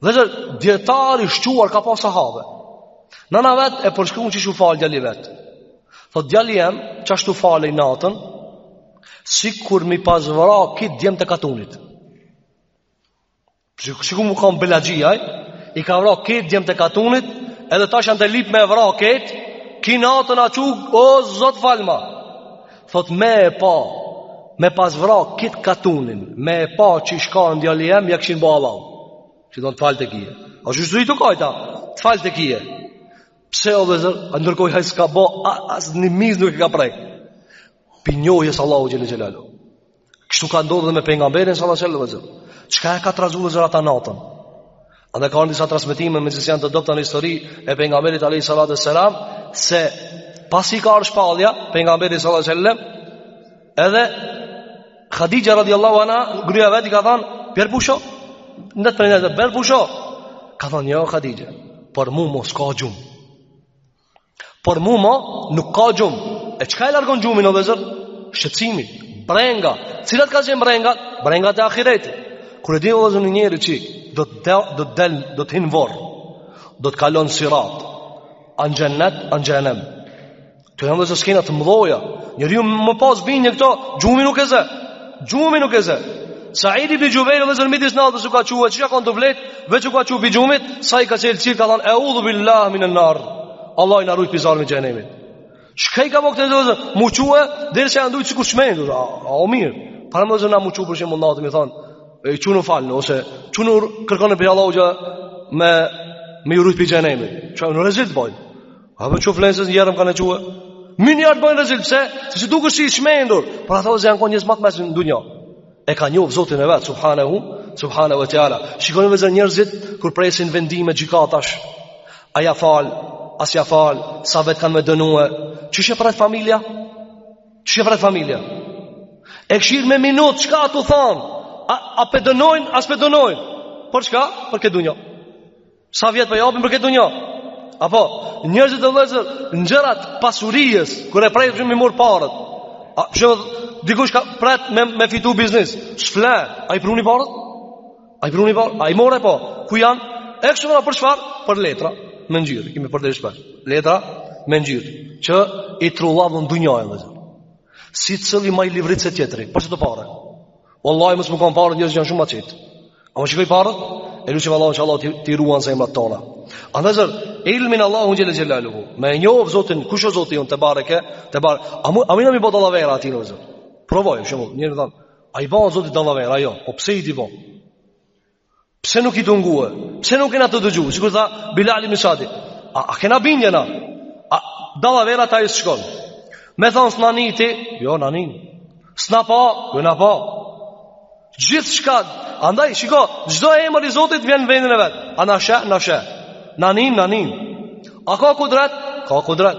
Vllezër, dijetari i shquar ka pas sahabe Nëna vet e përshkrun qysh u fal djali vet Thot djali jem, qashtu falej natën Sikur mi pas vra krejt djemt e katunit Sikur mu kan belaxhia I ka vra krejt djemt e katunit Edhe tash janë tu e lyp me e vra krejt Krejt natën a çu, o zot falma Thot me e pa Me pas vra krejt katunin Me e pa qysh kan djali jem Ja kishin bo hallall Që do në të faltë e kije Ashtu tu kajt Të faltë e kije Pse o vllezër A ndërkohë ai s'ka bo As një mizë nuk e ka prek Pi njohjes Allahut xhele xhelaluhu Kështu ka ndodh edhe me pejgamberin sallallahu alajhi wasallam. Çka e ka trazu vllezër ata natën? A dhe ka në disa transmetime meqë se janë të dobta në histori e pejgamberit alejhi salatu ve selam Se pasi ka ardh shpallja pejgamberit salat e selam Edhe Hadixhja radiallahu anha gruja vet i ka than Bjer pusho Në të pejgamber pusho Ka than jo Hadixhe Për mu mo s'ka gjumë Për mu ma nuk ka gjumë. E çka e largon gjumin o vllezër? Shqetësimi, brenga. Cilat kan qenë brengat? Brengat e ahiretit. Kur e di vllezër një njeri që do të del, do të del, do të hin në vorr, do të kalon sirat, a në xhenet, a në xhehenem. Këto janë vllezër skena të mdhoja. Njeriu me pas bindje në këto, gjumi nuk e zë. Gjumi nuk e zë. Said ibn Jubair vllezër mesit s'natës u ka çu çka ka kanë tu flet, veç u ka çu pi gjumit, sa i ka çel çel ka thënë eudhu billah min an-nar. Allahu na ruaj prej zjarmit të xhehenemit. Çka e ka bo këtë vllezër? Mu çu derisa janë duket sikur çmendur. A, a o mirë. Paramendo mu çu për shembull natën i thon, e çun u fal ose çu në kërkon prej Allahut që me më ruajt prej xhehenemit. Çfarë, rezil të bëjnë? A po çu flenë se zjarëm kanë çuë? Menjëherë të bëjnë rezil, pse? Se ti dukesh i çmendur, por ato vllezër janë konë njerëz ma të meçëm në dunja. E kanë njoft zotin e vet, subhanehu, subhanehu ve teala. Shikoni vllezër njerzit, kur presin vendime gjykatash, a ja fal, a s'ja fal, sa vjet kanë me e dënue, qysh e pret familja? Qysh e pret familja? E kshir me minutë, çka të thon? A, a pe dënojnë, a s'pe dënojnë? Për çka? Për këtë dunja. Sa vjet po japin për këtë dunja? Apo njerëzit e vëllezër, në gjërat e pasurisë, kur e pret që me i marr paret. A shembull dikush ka pret me me fitu biznes? S'fle. A i pruni paret? A i pruni paret? A i more po. Ku janë? E kështu më për çfarë? Për letra me ngjyrë, kemi përsërit shpesh. Letra me ngjyrë që i trullavon dunjaja e vëllezër. Sicili ma i livrit se tjetri Për që të pare Wallahi mos me kanë paret njerëzit janë shumë ma qet. Ama shikoj paret? E lutem Allahun që Allahu t'i, t'i ruan zemrat tona. Andaj vllezër, ilmin Allahu xhele xhelaluhu. Me e njoft Zotin, kush është Zoti jonë tebareke, tebar. A mun me i bo dallavera atij Zot. Provoj, shumë njerëz thonë, a i bën Zotit dallavera? Jo, po pse ti i bën? Pse nuk je tu ngue? Pse nuk jena tu dëgju? Sikur tha Bilal ibn Sadi. A, a kena bindje na? A dallavera te ai s'shkon. Me thon s'na niti, jo na nin. S'na pa, jo na pa. Gjithçka, andaj, shiko, çdo emër i Zotit vjen vendin e vet. A na sheh, na sheh. Na nin, na nin. A ka kudret? Ka kudret.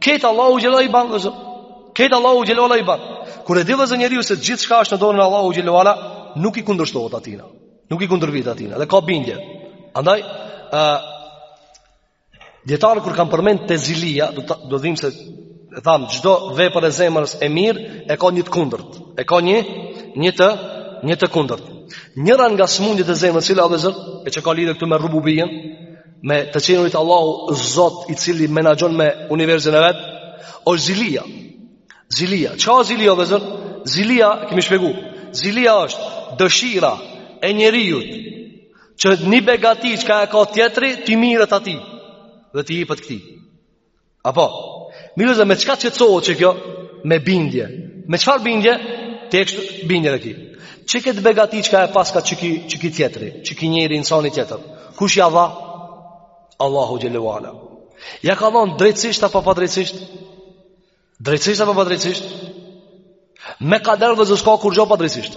Krejt Allahu xhele ve ala i ban vllezër Krejt Allahu xhele ve ala i ban Kur e di vllezër njeriu se gjithçka është në dorën Allahut xhele ve ala Nuk i kundërshtohet atina Nuk i kundërvihet atina Dhe ka bindje Andaj uh, Dijetarët kur kanë përmend te zilia Do, do vijmë se E thamë çdo vepër e zemrës e mirë E ka një të kundërt E ka një Një të Një të kundërt Njëra nga smundjet e zemrës Cila vllezër E që ka lidhje këtu me rububijen me të qenurit Allahu Zot i cili menaxhon me universin e vet, o zilia. Zilia, çka o zilia, vllezër? Zilia, kemi shpjegu, zilia është dëshira e njeriut, që një begati çka e ka tjetri, t'i miret atij, dhe t'i jipet këtij. Apo, mirë vllezër me çka qetësohet kjo, me bindje. Me çfarë bindje? Të kesh bindje edhe ti. Që këtë begati çka e paska qiky, qiky tjetri, qiky njeri insani tjetër. Kush ja dha? Allahu xhele ve ala. Ja ka dhonë drejtsisht apo padrejtsisht? Drejtsisht apo padrejtsisht? Me kader vllezër s'ko kurgjo padrejtsisht.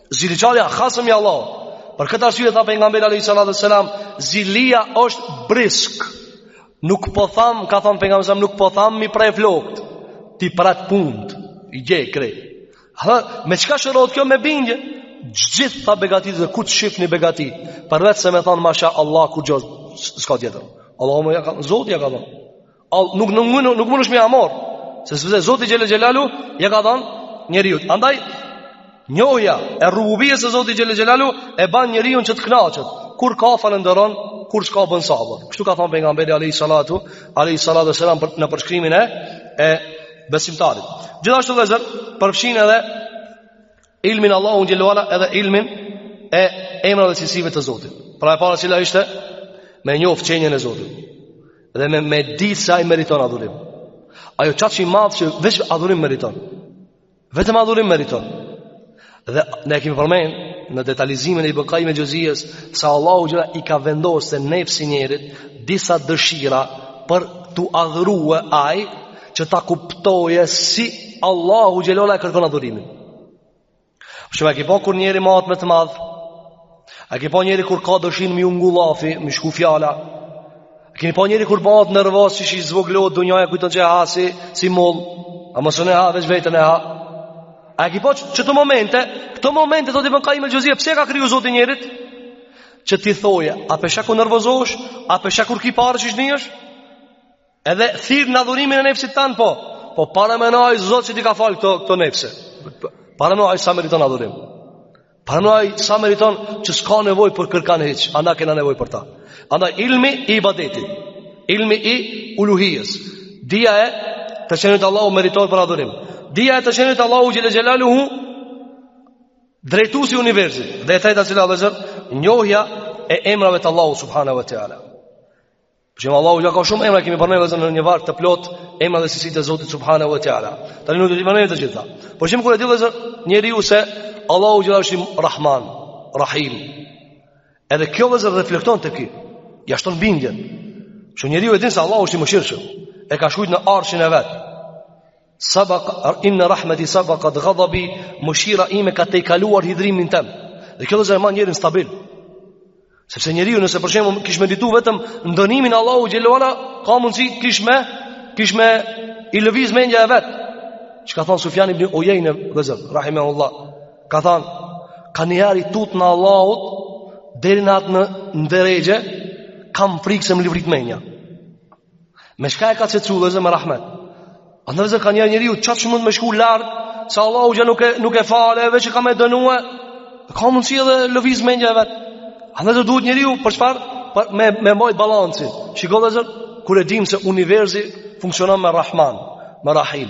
Ziliqari o hasëm i Allahut Për këtë arsye tha pejgamberi alejhi salatu ve selam Zilia është brisk Nuk po tham Ka thanë pejgamberi selam Nuk po tham me i pre flokt T'i pret punt I djeg krejt Hë, Me çka shërohet kjo me bindje Gjitha begatitë dhe kur të shef një begati Përveç se me thanë Masha Allah kurgjo S'ka tjetër Allahu ja ka Zoti ja ka dhonë All, nuk nuk nuk, nuk mundesh me ia marr. Se sepse Zoti xhele xhelaluhu ja ka dhënë njeriut. Andaj njohja e rububijes së Zotit xhele xhelaluhu e bën njeriun që të kënaqet. Kur ka falënderon, kur s'ka bën sabër. Kështu ka thënë pejgamberi alayhi salatu, alayhi salatu selam për në përshkrimin e e besimtarit. Gjithashtu vllezër, përfshin edhe Ilmin Allahun xhele ve ala edhe ilmin e emrave dhe cilësive të Zotit. Pra e para cila ishte me njoft qenien e Zotit. Dhe me, me dit se ai meriton adhurim. Ai o qaq i madh që veç adhurim meriton. Vetëm adhurim meriton. Dhe ne kemi përmend në detajizimin e Ibn Kajim el Xhevzijes se Allahu xhele i ka vendosë në nefsin e njeriut disa dëshira për t'u adhurue ai që ta kuptoje si Allahu xhelle ve ala e kërkon adhurimin. Për shembull e ki pa kur njeri mahet me të madh, e ki pa njeri kur ka dëshirë m'iu ngu lafi, m'i shku fjala, e ki pa njeri kur bahet nervoz qysh i zvoglohet dunjaja e kujton që e ha si, si mollë, ama s'un e ha veç veten e ha. A e ki pa që, qëto momente, këto momente të të përnë ka i me gjëzia, pse ka kriju Zoti njerit? Që t'i thoje, a pe sheh kur nervozohesh, a pe sheh kur ki pare qysh nihesh? Edhe thirr në adhurimin e nefsit tan po Po paramen ai Zot që t'i ka falë këto, këto nefse Paramen ai sa meriton adhurim Paramen ai sa meriton që s'ka nevoj për kërkan hiç A na kena nevoj për ta Andaj ilmi i ibadetit Ilmi i uluhijës Dija e të qenit Allahu meritor për adhurim Dija e të qenit Allahu xhelle xhelaluhu Drejtusi i universit Dhe e treta cila vllezër Njohja e emrave të Allahu subhanahu wa ta'ala Për shembull Allahu xhelle ka shumë emra kemi përmend vllezër në një varg të plotë emrat dhe cilësitë e Zotit subhanahu wa taala. Tani nuk do t'i përmendim të gjitha. Për shembull kur e di vllezër njeriu se Allahu xhelle është Rahman, Rahim. Edhe kjo vllezër reflekton te ky. Ja shton bindjen. Që njeriu e din se Allahu është i mëshirshëm. E ka shkrujt në arshin e vet. Sabaq inne rahmeti sabaqat ghadabi, mëshira ime ka tejkaluar hidhrimin tem. Dhe kjo vllezër e man njerin stabil. Sepse njeriu nëse për shembull kish me ditu vetëm dënimin e Allahut xhelle ve ala ka mundsi kish me kish me i lëviz mendja e vet. Çka ka thanë Sufjan ibn Uyeyne vllezër rahimahullah. Ka thanë ka niherë tutna Allahut deri në atë në derexhe kam frikë se më livrit menja. Me çka e ka qetsu vllezër me rahmet Andaj vllezër ka niherë njeriu qaq mund me shku larg Se Allahu xhelle nuk e, nuk e fale Veç e ka me dënue Ka mundësi edhe lëviz mendja vet Andaj vllezër duhet njeriu për çfarë për, Me, me majt balancin Shiko vllezër Kur e dim se universi funksionon me rahman Me rahim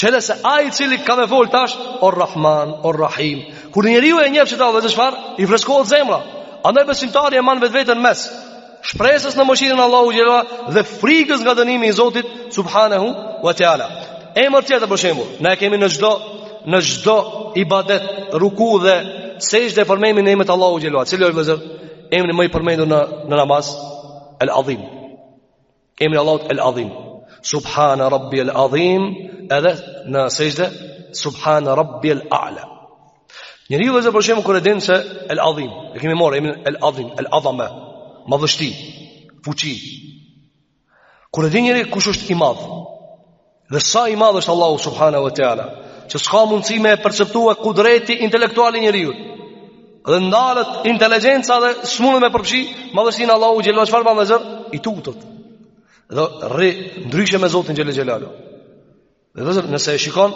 Qële se ai i cili ka me folë tash O Rahman, o Rahim Kur njeriu e njef qëta vllezër çfarë I freskohet zemra Andaj besimtari e man vetveten mes Shpresës në mëshirën e Allahut xhelle Dhe frikës nga dënimi i Zotit Subhanehu wa Teala Emër tjetër për shembull Ne kemi në çdo Në çdo ibadet Ruku dhe Sexhde përmendim emrat e Allahut xhelle Cili o vllezër Emri më i përmendur në, në namaz El Adhim Emri i Allahut El Adhim. Subhan Rabbi El Adhim, edhe në sexhde Subhan Rabbi El A'la. Njeriu vllezër për shembull kur e din se El Adhim, e kemi marrë emrin El Adhim, El Adhama, madhështi, fuqi. Kur e din njeri kush është i madh, Dhe sa i madh është Allahu subhanahu wa taala, që s'ka mundësi me perceptu kudreti intelektual i njeriut. Dhe ndalet inteligjenca dhe s'mund me përfshi madhështinë e Allahut xhelal çfarë bën zot i tutet. Dhe rri ndryshe me Zotin xhele xhelalu. Dhe vëllezër, nëse e shikon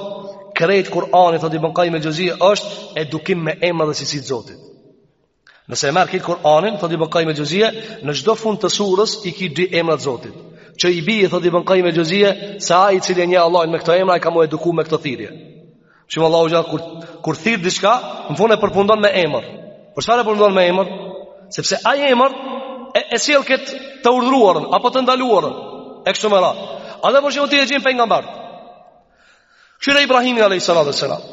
krejt Kur'ani thotë Ibn Qayyim el-Xheuzije është edukim me emra dhe cilësi të Zotit. Nëse e merr këtë Kur'anin, thotë Ibn Qayyim al-Xheuzije, në çdo fund të surës i ki dy emra të Zotit. Që i bie thotë Ibn Qayyim al-Xheuzije, se ai i cili e njeh Allahin me këto emra ai ka mu eduku me këto thirrje. Shembull Allahu xhele kur kur thirr diçka, në fund e përfundon me emër. Për çfarë e përfundon me emër? Sepse ai emër e, e sjell këtë të urdhëruarën apo të ndaluarën. E kështu me radhë. Edhe për shembull ti e gjen pejgamberët, kqyre Ibrahimin a.s.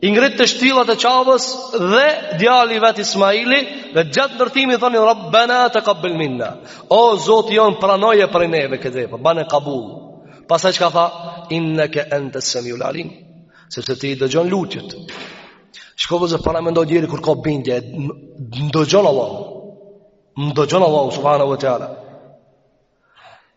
I ngritte shtyllat e Qabes dhe djali i vet Ismaili dhe gjatë ndërtimit thonin Rabbana taqabbal minna. O Zoti jon pranoje prej neve këtë vepër, bane kabul. Pastaj çka tha? Innaka antas samiul alim. Sepse ti i dëgjon lutjet. Shiko vëllezër, paramendo njeri kur ka bindje Më dëgjon Allahu, më dëgjon Allahu subhanahu wa taala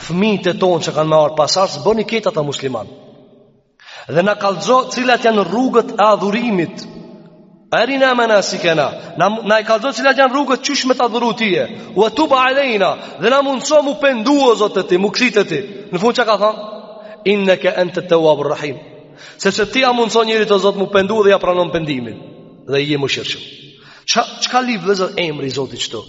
fëmijët e tonë që kanë me ardh pasardhës, bëni krejt ata musliman. Dhe na kallzo cilat janë rrugët e adhurimit. Arina manasikana. Na na e kallzo cilat janë rrugët qysh me t'adhuru ty. Wa tub alejna. Dhe na mundëso mu pendu o Zot te ti, mu kthy te ti. Në fund çka ka thënë? Innaka anta tawwabur rahim. Sepse ti ja mundëson njeriut o Zot mu pendu dhe ja pranon pendimin Dhe je i mëshirshëm. Çka, çka lë vëllezër emri i Zotit këtu?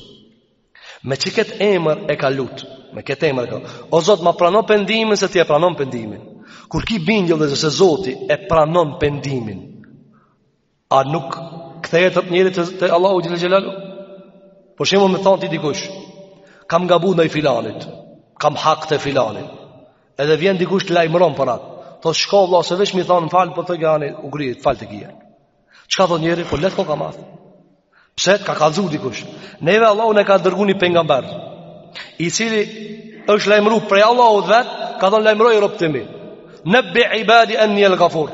Me që këtë emër e ka lut Me këtë emër e ka O Zot ma prano pendimin se ti e pranon pendimin Kur ki bindje dhe se Zoti e pranon pendimin A nuk kthehet njeri te, te Allahu xhele xhelalu Për shembull me thanë ty dikush Kam gabu ndaj filanit Kam hak te filani Edhe vjen dikush të lajmëron për atë Thot shko vlla se veç me i thanë fal Për po të gjani u grijit falë të gjani Çka thot njeri, po lehtë koka marë. Pse, t'ka kallzu dikush. Neve Allahu ne ka dërgu një pejgamber, i cili është lajmëru prej Allahut vet, ka thonë lajmëroji robtë e mi. Nabbi ibadi anni al-gafur.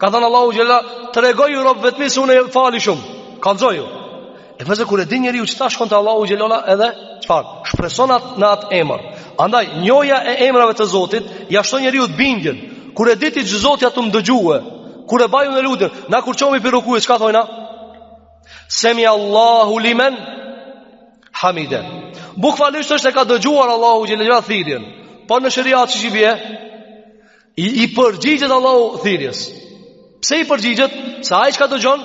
Ka thonë Allahu xhela, tregoju robve të mi se unë e fali shumë. Kallzoju. E pse kur e din njeriu qëta shkon te Allahu xhelala edhe çfarë? Shpreson në atë emër. Andaj njohja e emrave të Zotit ja shton njeriut bindjen. Kur e di ti që Zoti a tu më dëgjue, kur e bajmë ne lutjen, na kur çohemi prej rukus, çka thojna? Semi Allahu limen hamide. Bukvalisht është e ka dëgjuar Allahu xhelala thirrjen. Po në sheriat që i bie? I, i përgjigjet Allahu thirjes Pse i përgjigjet? Se ai çka dëgjon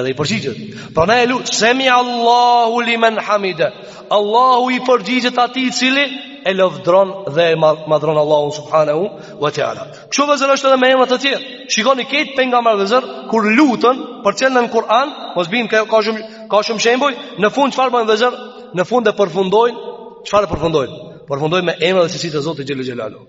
Edhe i përgjigjet Pra na e lu Semi Allahu li men hamide Allahu i përgjigjet atij i cili E lavdron dhe e madhron Allahu subhanahu wa ta'ala Kështu vllezër është edhe me emra të tjerë Shikoni këta pejgamberë vllezër Kur luten përcjellni në Kur'an Mos bimë ka, ka, shumë, ka shumë shembuj Në fund çfarë bëjnë vllezër Në fund e përfundojnë Çfarë e përfundojnë Përfundojnë me emrat dhe cilësitë e Zotit xhele xhelaluhu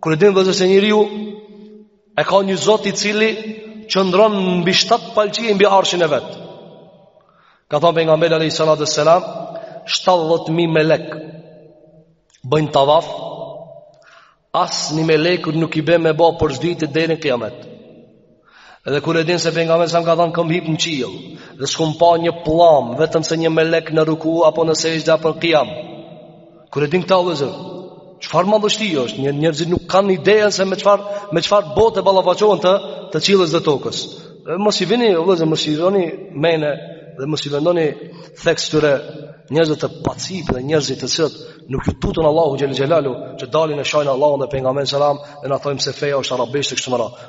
Kur e din vllezër se njeriu e ka një Zot i cili qëndron mbi shtatë palë qiej mbi arshin e vet. Ka thënë pejgamberi alayhi salatu wassalam, 70000 melek bëjnë tavaf. Asnjë meleku nuk i bie me ba për së dyti deri në kiamet. Edhe kur e din se pejgamberi alejhi selam ka thënë kom hip në qiell dhe s'kom pa një pllam vetëm se një melek në ruku apo në sexhde apo në kijam. Kur e din këtë Allahu, çfarë madhështi është? Një njerëzit nuk kanë idenë se me çfarë me çfarë bote ballafaqohen të të qiellës dhe tokës. Dhe mos i vini vllezër mos i doni mene dhe mos i vendoni theks këtyre njerëzve të pacip dhe njerëz të cilët nuk ju tuten Allahut xhele xhelaluhu që dalin e shajnë Allahun dhe pejgamberin sallallahu alajhi wasallam dhe na thojnë se feja është arabisht e kështu me radhë.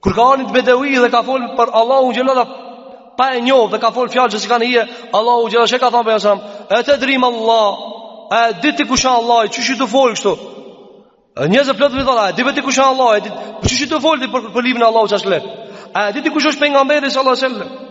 Kur ka ardh ni bedevi dhe ka fol për Allahun xhelaluhu Pa e njoft dhe ka fol fjalë që s'i kanë hije Allahut xhelaluhu ka thonë pejgamberi alejhi selam E tedri mallah A e di ti kush a Allahu Që je tu fol kështu E njerëz plot thonë A e di ti kush a Allahu që je tu fol për, për, për librin e Allahut që është lef A e di ti kush është pejgamberi sallallahu sallam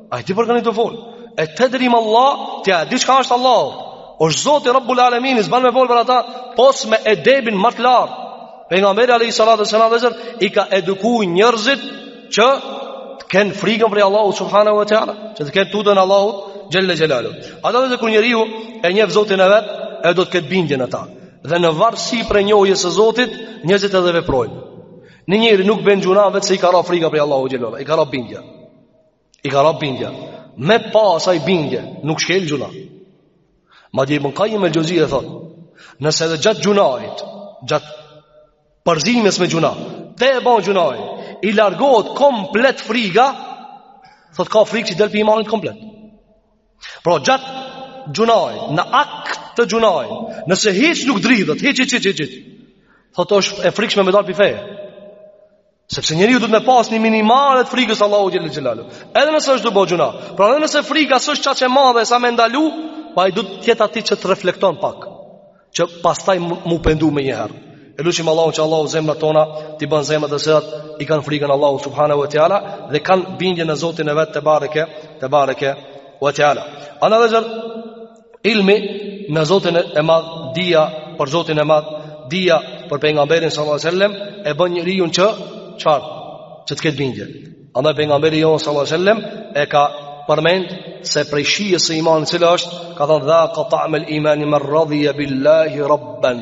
A e di ti për kën je tu fol E tedri mallah Ti a e di çka është Allahu Osht Zoti Rabbul Alemin S'ban me fol për ata Pos me edebin më të lartë Pejgamberi alejhi salatu ve selam vllezër I ka eduku njerëzit Që të kenë frikën prej Allahut subhanehu ve teala Që të kenë tutën Allahu xhele xhelaluhu Andaj edhe kur njeriu E njef Zotin e vet E do të ketë bindjen n'ta Dhe në varsi prej njohjes së Zotit Njerëzit edhe veprojnë Një njeri nuk bën gjynah vetëm se i ka ra frika prej Allahut xhelaluhu I ka ra bindja I ka ra bindja Me pas aso bindje Nuk shkel gjynah Madje Ibn Kajim el Xheuzije thot Nëse edhe gjatë gjynahit Gjatë përzimes me gjynah Tu e ba gjynahin I largohet komplet friga Thot ka frikë që del pi imanit komplet Pra gjatë gjynahit Në akt të gjynahit Nëse hiç nuk dridhet Hiç, hiç, hiç, hiç Thot është e frikshme me dalë pi feje Sepse njeriu duhet me pas një minimale të frikës Allahu xhele xhelaluhu. Edhe nëse është tu bo gjynah, por edhe nëse frika s'është qaq e madhe sa me e ndalu, pa i duhet të ketë atë që të reflekton pak, që pastaj mu pendu menjëherë. E lutim Allahun që Allahu zemrat tona t'i bën zemra të cilat i kanë frikën Allahu subhanahu wa taala dhe kanë bindje në Zotin e vet tebareke tebareke wa taala. Andaj vllezër Ilmi në Zotin e Madh, dija për Zotin e Madh, dija për pejgamberin sallallahu alajhi wasallam e bën njeriu që çfarë? Që të ketë bindje. Andaj pejgamberi jonë sallallahu alajhi wasallam e ka përmend se prej shijes së imanit cila është ka thënë dhaka ta'mel imani man radiya billahi rabban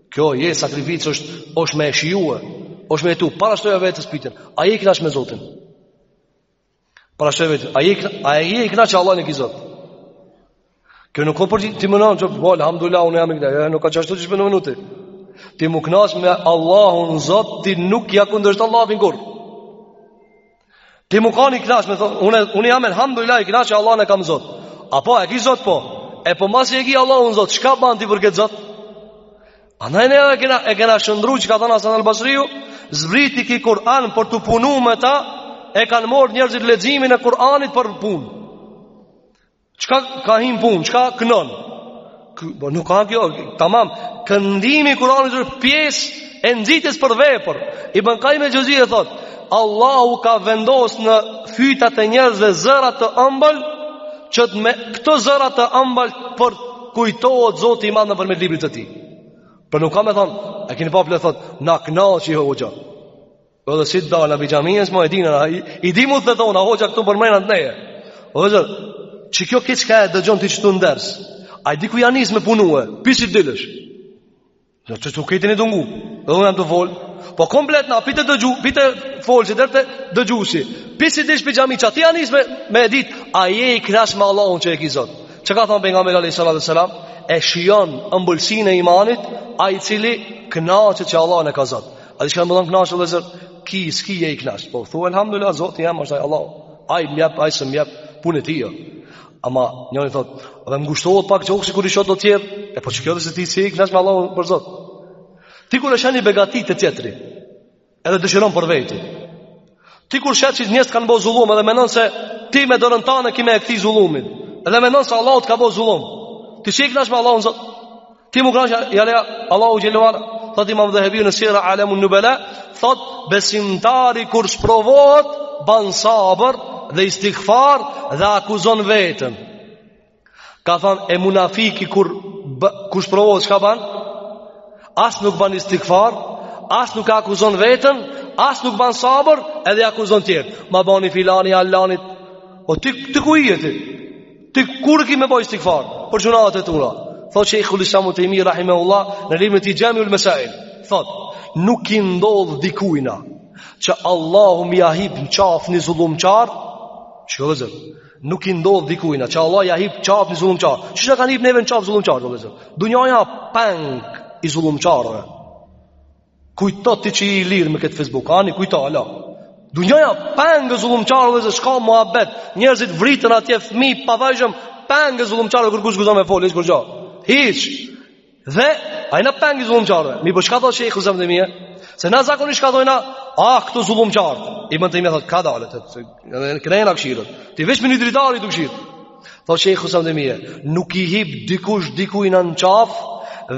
Kjo je sakrificë është është me e shiju, është me tu parashtroja vetes pyetjen. A je i kënaq me Zotin? Parashtroja vetes, a je a je i kënaq Allahun e ki Zot? Kjo nuk ka për ti me thon, po alhamdulillah unë jam i kënaq. Ja, nuk ka qashtu ti shpëndon minutë. Ti m'u kënaq me Allahun Zot, ti nuk ja kundërshton Allahun kurr. Ti me kanë i knaqë me thonë, unë, unë jam elhamdulillah i knaq që Allahun e kam zot. A po, e ki zot po. E po masi e ki Allahun zot, çka ban ti për këtë zot? Andaj ne e kena, e kena shëndrru çka ka thonë Hasan al-Basriu, zbriti ky Kur'an për t'u punu me ta, e kanë morë njerëzit leximin e Kur'anit për punë. Çka ka him punë, çka kënon? Po nuk ka kjo, tamam. Këndimi i Kur'anit është pjesë e nxitjes për vepër. Ibn Qayyim el-Xhevzije thot, Allahu ka vendos në fytat e njerëzve zëra të ëmbël, që të me këto zëra të ëmbël përkujtohet Zoti i Madh nëpërmjet librit të tij. Por nuk ka me thonë, a keni pa plot thot, na kënaqi hoxha. Po dhe si dalin prej xhamisë, mo e dinë në aji, i di mu të dhe thonë, a hoxha këtu për mrenat neje. O dhe zërë, që kjo këtë çka e dëgjon të që të ndërës, a e di ku ja nis me punue, pasi t'dilsh. Dhe që të këtë një dungu, dhe unë jam tu folë, po komplet na, pite dëgju, pite folë që dërte dëgju si, pasi t'dilsh prej xhamie, që aty ja nis me, me dit, a je i knaq me Allahun që e ki zot. Çka ka thonë pejgamberi alejhi salatu wa salam, e shijon ëmbëlsin e imanit, ai i cili knaqet që Allahun e ka zot. A di çka më dhëmë knashë dhe zër Ki, s'je i knaq Po, thu, elhamdulillah, zoti jem, është ai Allah Ai më jep, ai s'më jep, punë e tij o Ama, njëri thot Dhe më ngushtohet pak gjoksi kur i shoh do tjerë E po qikjo dhe se ti s'je i knaq me Allahun për zot Ti kur e sheh ni begati te tjetri Edhe dëshiron për veti Ti kur sheh që njerëz t'kanë bo zullum dhe menon se ti me dorën tane ki me e kthy zullumin dhe menon se Allahu të ka bo zullum. Ti s'je i knaq me Allahun zot? Ti m'u knaq jale Allahu xhelle ve ala, thot imam Dhehebiu në Sijer alamun nubela, thot besimtari kur sprovohet, ban sabër dhe istighfar dhe akuzon veten. Ka thonë e munafiki kur, kur sprovohet çka ban? As nuk ban istighfar, as nuk akuzon veten, as nuk ban sabër, edhe akuzon tjerë. Ma bani filani Allanit. O ti ti ku je ti? Ti kur e ki me ba istighfar për gjynahet e tua? Thotë Sheikh ul-Islam ibn Tejmije rahimahullah në librin e tij Jamiul Masail. Thotë, nuk i ndodh dikujna që Allahu me ia hip në qafë një zullumqar, shkëlëzën, Nuk i ndodh dikujna, që Allahu ja hip n'qaf ni zullumqar. Qysh na kanë hip neve në qaf zullumqar, vllezër. Dunjaja peng i zullumqarëve. Kujto ti që je i lirë me këtë Facebook, ani kujto, hala. Dunjaja peng i zullumqarëve, s'ka muhabet. Njerëzit vriten atje fëmijë t'pafajshëm, peng i zullumqarëve kurkush s'guxon me fol, hiç kurgjo. Hiç. Dhe jena peng i zullumqarëve. Mirëpo çka thotë Shejhul Islam Ibn Tejmije? Se na zakonisht çka thojna, ah, këta zullumqarë. Ibn Tejmije thotë kadalë edhe knena kshyre. Ti veç me një dritare je tu kshyr. Thotë Shejhul Islam Ibn Tejmije, nuk i hip dikush dikujt në qaf,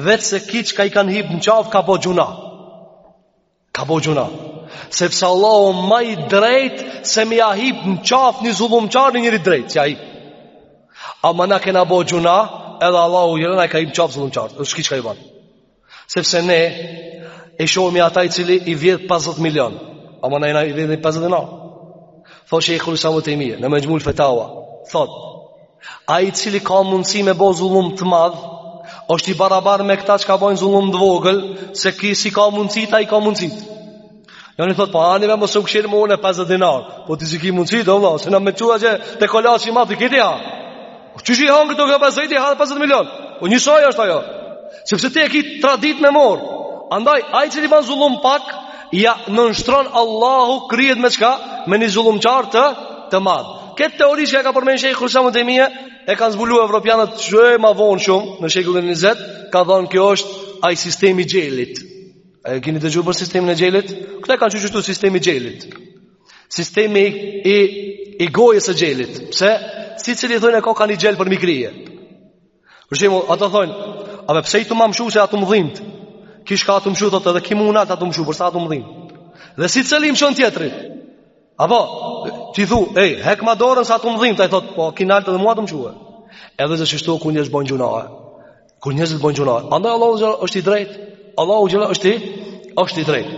veçse ky çka i kanë hip në qaf ka bo gjynah. Ka bo gjynah Sepse Allahu o ma i drejt Se me ja hip në qaf një zullumqar një njeri t'drejt S'ja hip Ama na kena bo gjynah Edhe Allahu xhel-le na i ka hip në qaf zullumqart çka i ban Sepse ne E shohim ata i cili i vjedh 50 milion Ama na i na i vjedhim 50 milion Thot Shejhul Islam Ibn Tejmije Në Mexhmuul Fetava Thot Ai i cili ka mundësi me bo zullum të madh, është i barabar me këta çka bojnë zullum të vogël, se ky s'i ka mundësit, ai i ka mundësit. Njoni thotë, po ani bre mos um kshyr mu në 50 dinar, po ti s'i ki mundësit, o vlla, se na me t'çu aty te kollaçi i madh ti e ha. O qysh i hangre këto këto 50 dinar, i ha 50 milion, o njësoj është ajo. Sepse ti e ki tradit me marr, andaj, ai i cili ban zullum pak, ja nënshtron Allahu kryet me çka, me një zullumqar të, të madh. Këtë teori që e ka përmend Shejhul Islam Ibn Tejmije e kanë zbulu evropianët që e ma vonë shumë në shekullin 20, kanë thanë kjo është ai sistemi i gjelit. A e keni dëgju për sistemin e gjelit? Këta e kanë qujt kështu sistemi i gjelit. Sistemi i i gojës së gjelit. Pse? Secili thonë e ka ka ni gjel përmi krye. Për shembull, ata thonë, a bre pse je tu më mëshu se a tu më dhimt? Ky çka a tu mëshu thotë edhe ky mu nalt a tu m'mëshu, për se a tu më dhimt. Dhe secili i mëshon tjetrit. Apo ti thu, ej, hekma dorën se a tu më dhimt, ai thotë, po ky nalt edhe mu a tu m'mëshu. Edhe vllezër kështu kur njerëz bojn gjynahe. Kur njerëzit bojn gjynahe. Andaj Allahu është i drejtë. Allahu është i është i drejtë.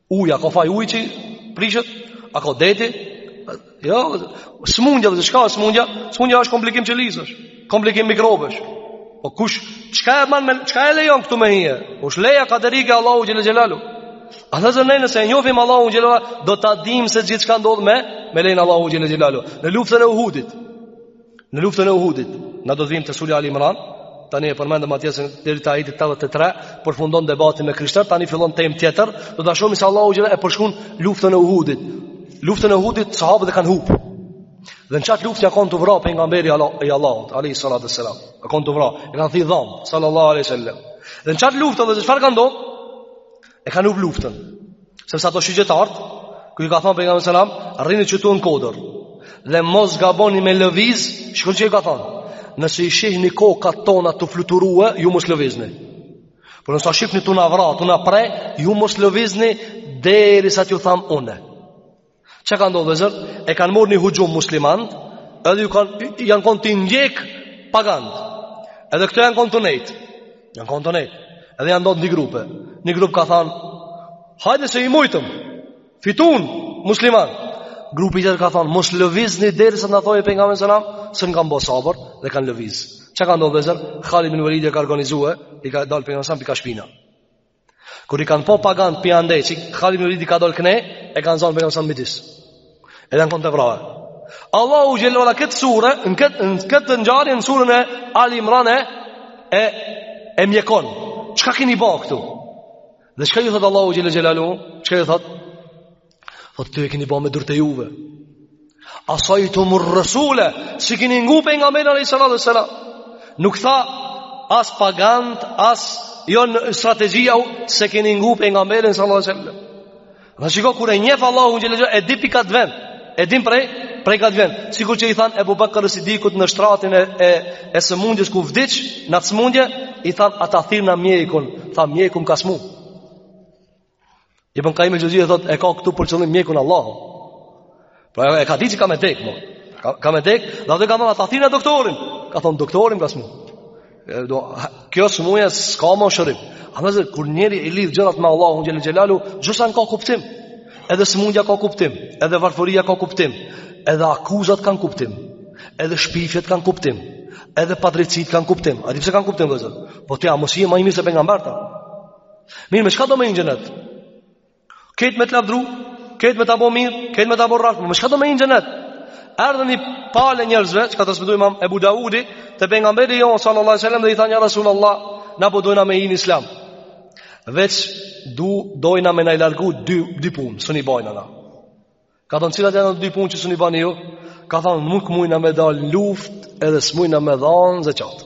Uji, a ka faj uji që prishet, a ka deti, jo, smundja vllezër çka është smundja, smundja është komplikim qelizash, komplikim mikrobesh, o po kush, çka e ban, çka e lejon këtu me hi, kush leja kaderike e Allahut xhel-le xhelaluhu, a vllezër ne nëse e njofim Allahun xhel-le xhelaluhu, do ta dim se gjithçka ndodh me, me lejen e Allahut xhel-le xhelaluhu, në luftën e Uhudit, Në luftën e Uhudit, na do të vim te surja Ali Imran, tani e përmendëm pjesën deri te ajeti 83 përfundon debati me krishter, tani fillon temë tjetër, do ta shohim se Allahu xhel-le e përshkrun luftën e Uhudit. Luftën e Uhudit sahabët e kanë hup. Dhe në qat luftë a kon tu u vra pejgamberi i Allahut, alayhi salatu selam. A kon tu u vra, ia kanë thy dhamt, sallallahu alaihi wasallam. Dhe në qat luftë edhe çfarë ka ndodh? E kanë hup luftën. Sepse ato shigjetarët, ku i ka thënë pejgamberi sallallahu alajhi wasallam, rrini qëtu në kodër. Dhe mos gaboni me lëviz, shiko çka ju ka thënë. Nëse i shihni kokat tona tu fluturue, ju mos lëvizni. Por nëse shihni tu na vra, tu na pre, ju mos lëvizni deri sa t'ju tham unë. Çka ka ndodh vllezër? E kanë marrë një huxhum muslimanët, edhe janë kon tu i ndjek paganët. Edhe këto janë kon tu nejt. Janë kon tu nejt. Edhe janë nda në dy grupe. Një grup ka thënë, "Hajde se i mujtëm. Fitun muslimanët." Grupi tjetër ka thënë, "Mos lëvizni derisa t'na thojë pejgamberi sallallahu alajhi wasallam, s'kanë bo sabër dhe kanë lëviz." Çka ka ndodh vllezër? Halid bin Velidi e ka organizue, i ka dalë pejgamberit sallallahu alajhi wasallam pi ka shpina. Kur i kanë pa paganët pi andej, që Halid bin Velidi ka dal këne, e kanë zonë pejgamberin sallallahu alajhi wasallam në midis. Edhe janë kon tu e vra. Allahu xhele ve ala këtë sure, në këtë në këtë ngjarje në surën e Ali Imran e e mjekon. Çka keni bë këtu? Dhe çka ju thot Allahu xhele xhelaluhu? Çka ju thot? Thot këtë e keni ba me durt e juve Asajtum err-resule S'e keni ngu pejgamberin alejhi salatu ve selam Nuk tha as paganët As jo strategjia S'e keni ngu pejgamberin sallallahu alajhi wasallam Dhe shiko kur e njef Allahun xhele xhelaluhu E di pi ka të vjen E din prej Prej ka të vjen Sikur që i than Ebu Bekër Sidikut në shtratin e, e, e sëmundjes ku vdiç Në atë smundje I than a ta thirrna mjekun Tha mjeku m'ka smu Ibën Kajim Xheuzije thot E ka këtu për qëllim mjekun Allah Pra e ka dit që ka me dek mo. Ka, ka me dek Dhe atë ka thonë a ta thirrna doktorin Ka thonë doktori m'ka smu do, Kjo smuja s'ka mo shërim A vllezër kur njeri i lidh gjërat me Allahun xhele xhelaluhu Gjithsen ka kuptim Edhe smundja ka kuptim Edhe varfëria ka kuptim Edhe akuzat kanë kuptim Edhe shpifjet kanë kuptim Edhe padrejtësitë kanë kuptim A di pse kanë kuptim vllezër Po ti a mos je ma i mirë se pejgamberët a Mirë, me çka do me hi në xhenet? Krejt me të lavdru, krejt me ta bo mirë, krejt me ta bo rrafsh, me çka do me hi në xhenet? Erdhi një palë njerëzve, që ka transmetu imam Ebu Dawudi, te pejgamberi jonë, sallallahu sallam, dhe i tha ja Rasulullah, na po dojna me hi në islam. Veç du dojna me na i largu dy, dy punë, s'un i bajna na. Ka thonë cilat janë dy punë që s'un i bani ju, ka thonë nuk mujna me dalë n'luft edhe s'mujna me dhanë zeqat.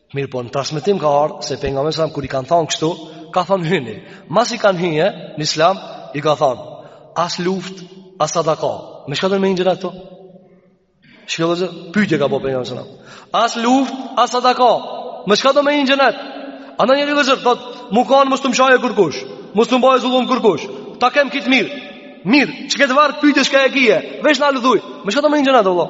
Mirëpo, në transmetim ka ardh se pejgamberi alejhi selam kur i kanë thonë kështu, ka thonë hyni. Masi kanë hy në islam, i ka thonë, as luft, as sadaka. Me çka do me hi në xhenet këto? Shiko vllezër, pyetje ka bo pejgamberi alejhi selam. As luft, as sadaka. Me çka do me hi në xhenet? A njëri vllezër, thot, mu kanë mos tu m'sha kërkush, mos tu m'ba zullum kërkush, ta kem krejt mirë. Mirë, që këtë varë pyetje çka e kije, veç në alëdhuj. Me shka të me ingjera të, Allah?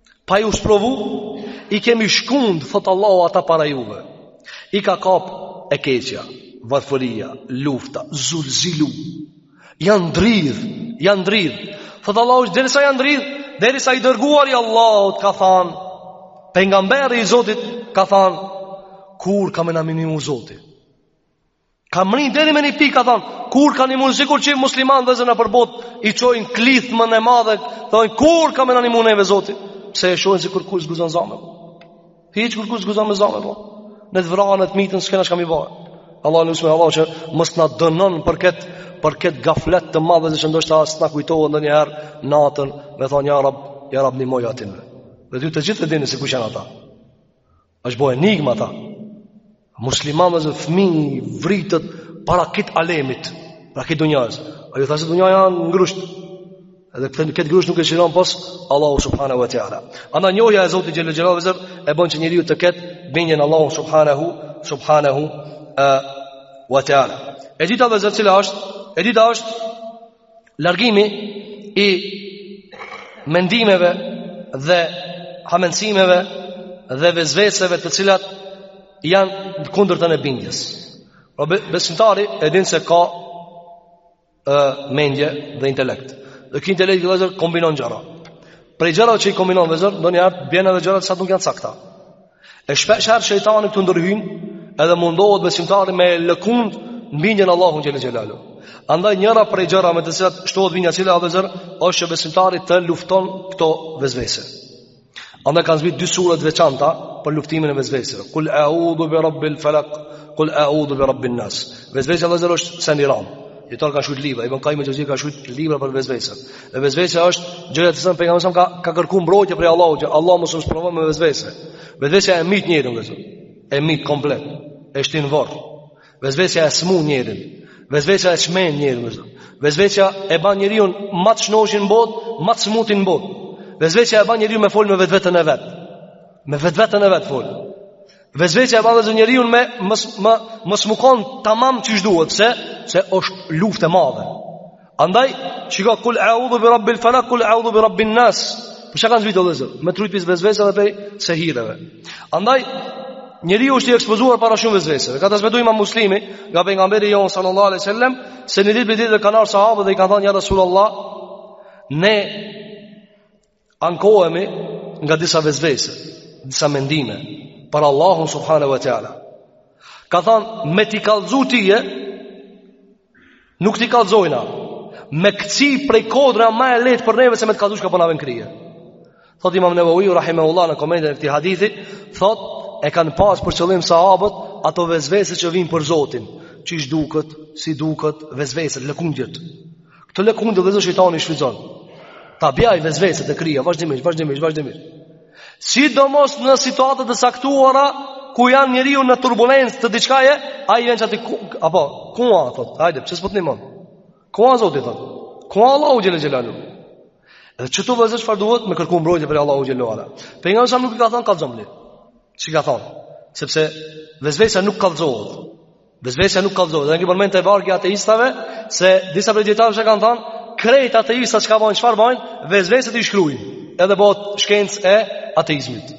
Pa ju sprovu, i kemi shkund, thot Allahu ata para juve. I ka kap e keqja, varfëria, lufta, zulzilu. Jan dridh, jan dridh. Thot Allahu deri sa jan dridh, deri sa i dërguari i Allahut ka than, pejgamberi i Zotit ka than, kur ka me na nimu Zoti? Ka mrri deri me një pikë, ka thonë, kur ka me na nimu, sikur që muslimanët vllezër nëpër botë, i çojnë klithmën e madhe, thonë, kur ka me na nimu neve Zoti, se e shohin se kurrkush s'guxon zame, po. Hiç kurrkush s'guxon me zame, po. Na vranë, na mytën, s'kena çka me bërë. Allah në usme, Allah që mos na dënon për këtë, për këtë gaflet të madhe, vllezër që ndoshta as s'na kujtohet njëherë natën, me thonë, ja rab, ja rab nimoju atyne. Dhe ty të gjithë të dini se ku qenë ata. është bo enigmë te muslimanët vllezër fëmi vritet para kit alemit para kit dunjas a ju thashë dunja janë n'grusht edhe këtë, këtë grusht nuk e shliron pos Allahu subhanahu wa ta'ala anda njohja e Zotit xhelle xhelaluhu vllezër e bon që njeriu të ketë bindjen Allahu subhanahu wa ta'ala e dyta vllezër cila është e dyta është Largimi i mendimeve dhe hamendësimeve dhe vezveseve të cilat janë në kundërtën e bindjes. Pra besimtari e din se ka e, mendje dhe intelekt. Dhe ky intelekt vllezër kombinon gjëra. Prej gjëra që i kombinon vllezër, ndonjëherë bjen edhe gjëra të cilat nuk janë t'sakta. E shpesh herë shejtani këtu ndërhyn, edhe mundohet besimtari me e lëkund në bindjen Allahu xhel xelalu. Andaj njëra prej gjëra me të cilat shtohet bindja cila vllezër është që besimtari të lufton këto vezvese. Andaj kanë zbritur dy sure të veçanta për luftimin e vezveseve. Kul a'udhu bi rabbil falaq, kul a'udhu bi rabbin nas. Vezvesa vllezër është seniran. Dijetarët kanë shkruar libra, Ibn Qayyim al-Jawzi ka shkruar libra për vezvesën. Dhe vezvese është gjëja të thënë pejgamberi alejhi selam ka kërkuar mbrojtje prej Allahut, që Allah mos më sprovon me vezvese. Vezvese e myt njerin vllezër. E myt komplet. E shtin n'varr. Vezvese e smu njerin. Vezvese e çmen njerin vllezër. Vezvese e bën njeriun më të shnoshin në botë, më të smutin në botë. Vezvese e bën njeriun me fol me vetveten e vet. Me vetveten e vet fol. Vezvesja e ban vllezër njeriun me mos me mos me kon tamam qysh duhet se se është luftë e madhe. Andaj shiko kul a'udhu bi rabbil falaq kul a'udhu bi rabbin nas. Për çka kanë zbritur vëllezër? Me t'rujt prej vezvesjes dhe prej sehireve. Andaj njeriu është i ekspozuar para shumë vezveseve. Ka transmetuar Imam Muslimi nga pejgamberi jon sallallahu alaihi wasallam se një ditë prej ditëve kanë ardhur sahabët dhe i kanë thënë ja Rasulullah ne Ankohemi nga disa vezvese, disa mendime për Allahun subhanahu wa taala. Ka thon me t'i kallzu tije nuk t'i kallzojna. Me kci prej kodra ma e lehtë për neve se me t'i kallzu çka po na vjen n'krije. Thot Imam Nawawi rahimahullah në komentin e këtij hadithi, thot e kanë pas për qëllim sahabët ato vezvese që vijnë për Zotin, çish duket, si duket, vezveset, lëkundjet. Këto lëkundje, vëllezër, shejtani i shfrytzon Ta bje ai vezveset te krija Vazhdimisht, vazhdimisht, vazhdimisht Sidomos në situatat e caktuara Ku janë njeriu në turbulencë të diçkaje Ai vjen qati, apo, ku a, thot, hajde, pse s'po t'ndihmon Ku a Zoti, thot Ku a Allahu xhele xhelalu Edhe qitu vëllezër çfarë duhet Me kërku mbrojtje prej Allahu xhele ue ala Pejgamberi nuk i ka thonë, kallzomi S'i ka thonë? Sepse vezvesa nuk kallëzohet. Vezvesa nuk kallëzohet. Dhe në një moment e vargja ateistave se disa prej dijetarëve që kanë thënë, krejt ateistat çka bën, çfarë bën? Vezvesat i shkruajnë. Edhe bëhet shkencë e ateizmit.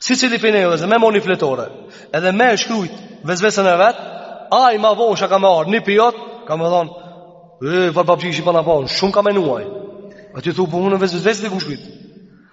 Sicili prej neve, dhe me marr ni fletore Edhe me e shkrujt vezvesën e vet Ai ma vonë çka me ardh Nipi jot, ka me thonë E, çfarë babëgjishi paskam pas Shumë ka menu ai A ti thu, po unë vezvesën e kam shkrujt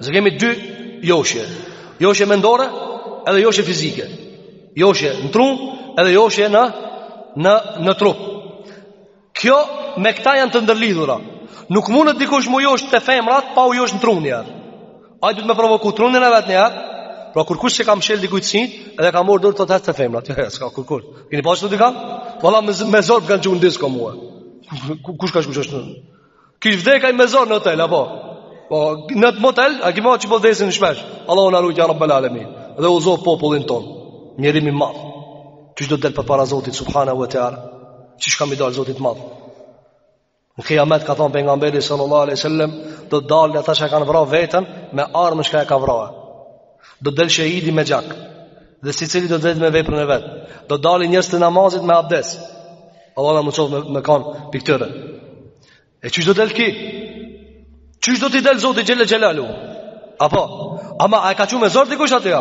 Se kemi dy joshje, joshje mendore edhe joshje fizike. Joshje në tru edhe joshje në në në trup. Kjo me këta janë të ndërlidhura. Nuk mundet dikush m'u josh te femrat pa u josh në tru, ja. Ai duhet me provoku trunin e vet ja. Pra kurkush s'e ka mshel dikund si, edhe ka marrë dorë të të te femrat. Ja, s'ka kurkun. Keni pa dikan? Valla me zor m'kanë çu n'disko mua. Kush ka shkuar në Kish vdek ai me zor në hotel apo? Po në motel, a ke marrë çi po vdesin shpesh? Allahu na ruj ja rabbal alamin. Dhe udhëzo popullin ton. Mjerim i madh. Çish do të del para Zotit subhanahu wa taala. Çish ka me i dal Zotit të madh. Në kiamet ka thon pejgamberi sallallahu alaihi wasallam, do të dalë ata që e kanë vra veten me armën që e ka vra. Do të dalë shehidi me gjak. Dhe sicili do të dalë me veprën e vet. Do të dalë njerëz të namazit me abdes. Allahu na mundësoftë me, me kan prej tyre. E çish do të dalë ki? Çish do t'i dalë Zotit xhele xhelalu? Apo, ama a e ka çu me zor dikush atje.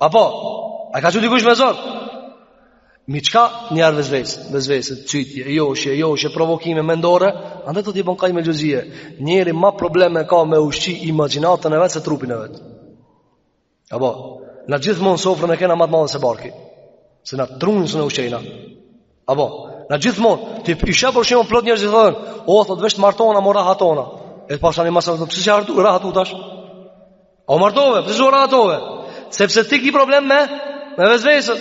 Apo, a e ka çu dikush me zor? Ni çka, njëherë vezvese, vezvese, cytje, joshje, joshje, provokime mendore, mandej t'i bën kaj me gjëzije. Njeri ma probleme ka me ushqi imagjinatën e vet se trupin e vet. Apo, na gjithmon sofrën e kena ma të madhe se barki, se na trunin e ushqejna. Apo, na gjithmon, t'i isha për shembull plot njerëz të thonë, o, thot, veç të martona, more rahatona. E të pasani masë, pësë që ardu, rahatu tash? U martove, pse s'u rahatove Sepse ti ki problem me Me vezvesën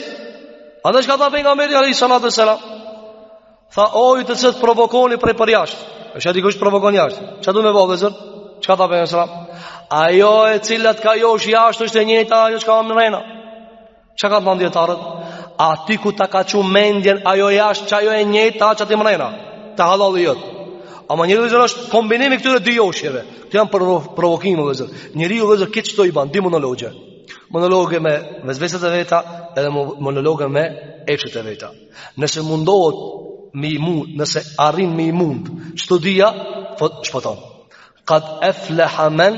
Edhe çka tha Pejgamberi alejhi salatu ve selam Tha oj të cilat provokoni prej për jashtë Ça dikush provokon jashtë Çka du me bo vëllezër Çka tha Pejgamberi alejhi selam Ajo e cila t'ka josh jashtë është e njëjta Ajo çka a mrena Çka kanë thanë dijetarët? Aty ku ta ka çu mendjen ajo jashtë çajo e njëjtë ta çet mrena te hallalli jot. Ama njeri vëllezër është kombinimi i këtyre dy joshjeve Këto janë provokime vëllezër Njeri vëllezër këtë qëto i ban, dy monologje Monologje me vezveset e veta Edhe monologje me epshet e veta Nëse mundohet me i mund Nëse arrin me i mund Qëto dyja, shpëton Kad efleha men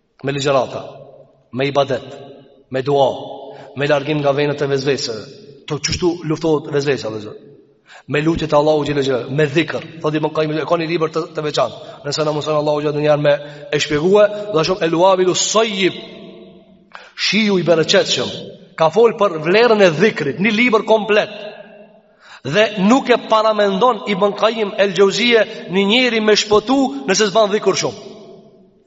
me ligjërata, me ibadet, me dua, me largim nga venet e vezveseve, e qështu luftohet vezvesa, vëllezër. Me lutje te Allahu xhele xhelaluhu, me dhikër, thotë Ibn Kajjimi, e ka një libër të, të veçantë, nëse na mundëson Allahu xhele njëherë me e shpjegu, dhe shumë el uabilu sajjib, shiu i bereqetshëm, ka fol për vlerën e dhikrit, një libër komplet, dhe nuk e paramendon Ibn Kajjim el Xheuzije një njeri me shpëtu nëse s'ban dhikër shumë.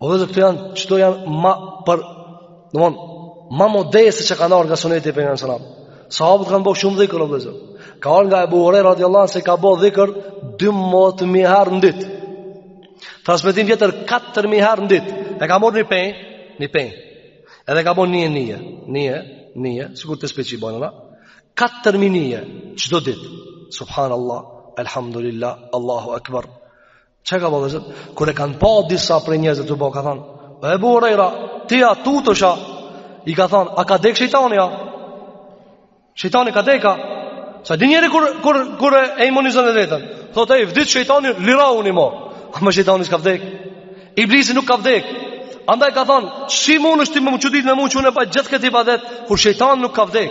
Edhe këto janë, qëto janë ma për, në mon, ma modese që kanë ardh nga suneti i Pejgamberit alejhi selam. Sahabët kanë bërë shumë dhikër, o vëllezër. Ka ardh nga Ebu Hurejra, radiallahu anhu, se ka bërë dhikër 12.000 herë në ditë. Transmetim tjetër 4.000 herë në ditë. E ka marrë një pej, një pej. Edhe ka bërë nyje, nyje, sikur tespih i bërë, në? 4.000 nyje, çdo ditë. Subhanallah, elhamdulillah, Allahu Akbar, Çka ka bo vëllezër? Kur e kanë pa disa prej njerëzve tu bo ka thon, "O Ebu Hurejra, ti a tutesh a?" I ka thon, "A ka dek shejtani a?" Shejtani ka dek a. Sa di njeri kur kur kur e imunizon veten. Thotë ai, "Vdiq shejtani, lirohuni mo." Ama shejtani s'ka vdek? Iblisi nuk ka vdek. Andaj ka thon, "Si mundesh ti me u çudit me mua që unë baj gjithë këtë ibadet kur shejtani nuk ka vdek?"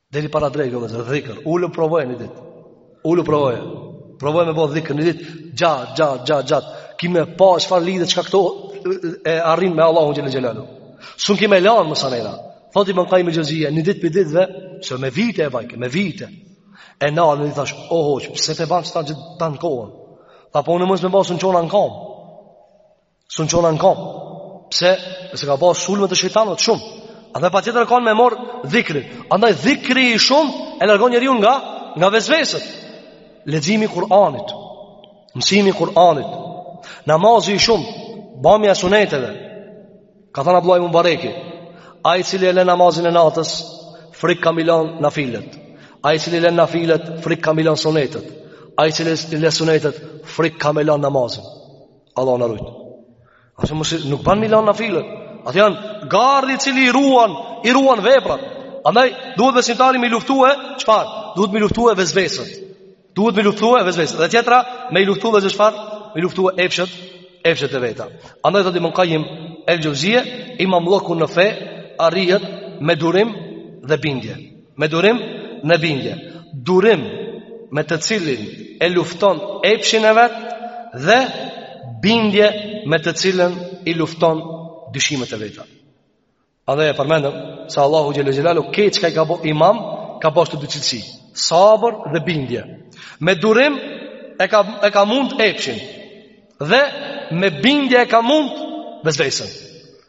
Deri paradrekë, vëllezër dhikër. Ulu provoje një ditë. Ulu provoje. Provoje me bo dhikër një ditë. Gjatë, gjatë, gjatë, gjatë. Ki me pa, çfarë lidhje, çka këto e arrin me Allahu xhele xhelaluhu. Sun ki me lanë masanejna. Thotë Ibn Kajjim el Xheuzije, një ditë prej ditëve, se me vite e bajke, me vite. E na, një ditë i thashë, o hoxhë, pse ti ban qita gjithë tan kohën. Tha po unë mos me ba sun çona në kamë. Sun çona në kom. Pse? Se ka pas sulme të shejtanëve shumë. Andaj patjetër kom me marrë dhikrin. Andaj dhikri i shumë e largon njeriun nga nga vezvesët. Leximi i Kur'anit, mësimi i Kur'anit, namazi i shumë, bamja e suneteve. Ka thënë Abdullah ibn Mubareki, ai i cili e lë namazin e natës, frikë ka me i lon nafilet. Ai i cili lë nafilet, frikë ka me i lon sunetet. Ai i cili lë sunetet, frikë ka me e lon namazin. Allahu na rujt. A nuk ban m'i lan nafilet. Ato janë gardhi i cili i ruan, i ruan veprat. Andaj duhet besimtari me luftue, çfarë? Duhet me i luftue vesveset. Duhet me i luftue vesveset. Dhe tjetra, me luftue vëllezër çfarë? Me i luftue epshet, epshet e veta. Andaj thotë Ibn Kajim el Xhevzije, imamllëku në fe, arrihet me durim dhe bindje. Me durim dhe bindje Durim me të cilin e lufton epshin e vet dhe bindje me të cilën i lufton dyshimet e veta. Edhe e përmendëm se Allahu xhel-le xhelaluhu kë çka i ka bo imam, ka bashku dy cilësi, sabër dhe bindje. Me durim e ka, e ka mund epshin dhe me bindje e ka mund vesvesen.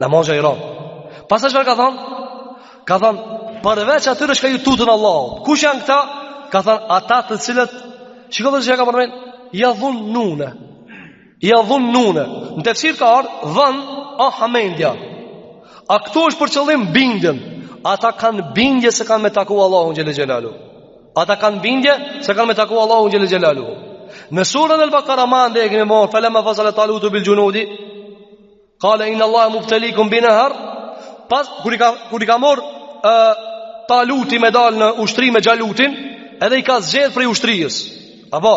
Namazi i ranë Pas çfarë ka thonë Ka thonë Përveç atyre çka ju tutën Allahut Kush janë këta Ka thonë ata të cilët Shiko çka ka përmen Jedhunnune Jedhunnune Në tefsir ka ardh Dhan A hamendja A këtu është për qëllim bindja Ata kanë bindje se kanë me taku Allahun xhel-le xhelaluhu Ata kanë bindje se kanë me taku Allahun xhel-le xhelaluhu Në suren el Bekara mandej E kemi marrë Felemma fesale Talutu bil xhunudi Kale innallahe mubtelikum bi neher Pas, kur i ka, kur i ka marr uh, Taluti me dal në ushtri me Xhalutin Edhe i ka zgjedh prej ushtrisë Apo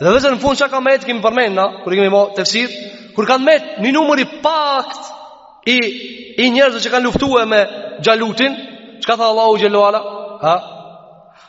Dhe vëllezër në fund çka ka met kemi përmend na Kur i kemi bo tefsir Kur kanë met një numër i pakt I, i njerëzve që kanë luftue me Xhalutin Çka tha Allahu xhel-le ue ala Ha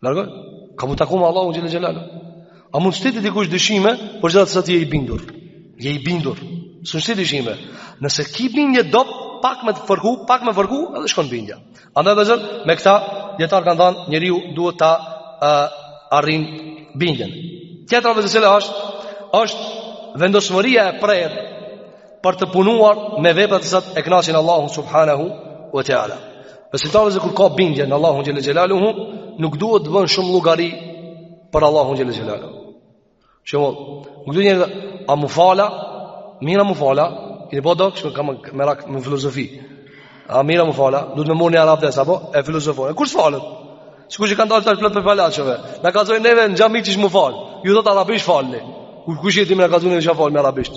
Largo, ka m'u taku me Allahun xhel-le xhelal. A mund të shti dikush dyshime për qato që ti je i bindur? Je i bindur. S'të shtin dyshime. Nëse ki bindje t'dobt, pak me të fërku, pak me fërku, edhe shkon bindja. Andaj vëllezër, me këta, dijetarë kanë thanë, njeriu duhet ta uh, arrin bindjen. Tjetra vëllezër cila është, është vendosmëria e prerë, për të punuar me vepra të cilat e kënaqin Allahun subhanahu wa taala. Besimtari vëllezër kur ka bindje në Allahun xhel-le xhelaluhu, nuk duhet të bën shumë llogari për Allahun xhel-le xhelaluhu. Shumë, nuk duhet njeri a m'u fal a, mirë a m'u fal a, keni po thot që kam merak me filozofi. A mirë a m'u fal a, duhet më murni arabë sa po e filozofon. Kur s'falet? Sikur që kanë dalë tash plot prej palaçove. Na ka thënë neve në xhami që m'u fal. Ju thotë arabisht falni. Kur kush jeti më ka thënë m'u fal në arabisht.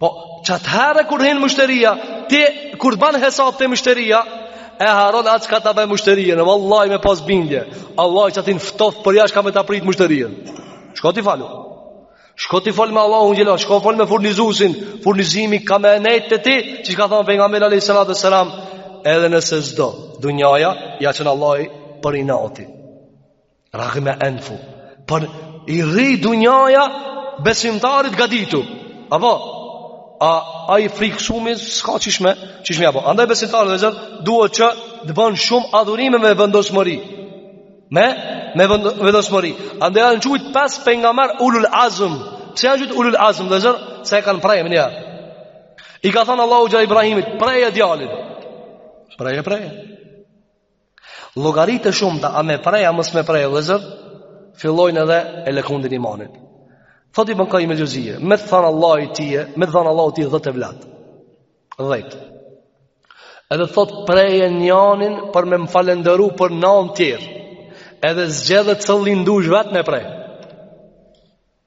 Po, qatëherë kur hin myshteria Ti, kur ban hesap te myshteria E harron atë çka ta bjen myshterinë vallahi me pas bindje Allahi qaty n'ftoft përjashtë ka me ta prit myshterinë Shko ti falu Shko ti fol me Allahun xhel-le Shko fol me furnizuesin Furnizimi ka me nejt te ti Çka thonë Pejgamberi alejhi salatu ve selam Edhe nëse s'do Dunjaja, ia çon Allahi për inati Raghme enfu Por i rri dunjaja besimtarit gaditu Apo A, ai i frikësumi, s'ka qishme, qishme apo Andaj besimtari vllezër, duhet që të ban shumë adhurime me vendosmëri Me, me vendosmëri Andaj janë qujtë pesë pejgamberë ullul azëm Pse janë qujtë ullul azëm vllezër, se e kanë pre më një I ka thënë Allahu gja Ibrahimit, preje djalin Preje preje Llogari të shumta a me pre a mos me pre vllezër, fillojnë edhe e lëkundin imanin. Thot Ibn Kajim el-Xheuzije, me t'than Allahu tye, me t'than Allahu tye dhetë evlad. Dhët. Edhe thot preje njanin për me më falendëru për nan tjerë. Edhe zgjedhe ti cilin dush vetë me pre.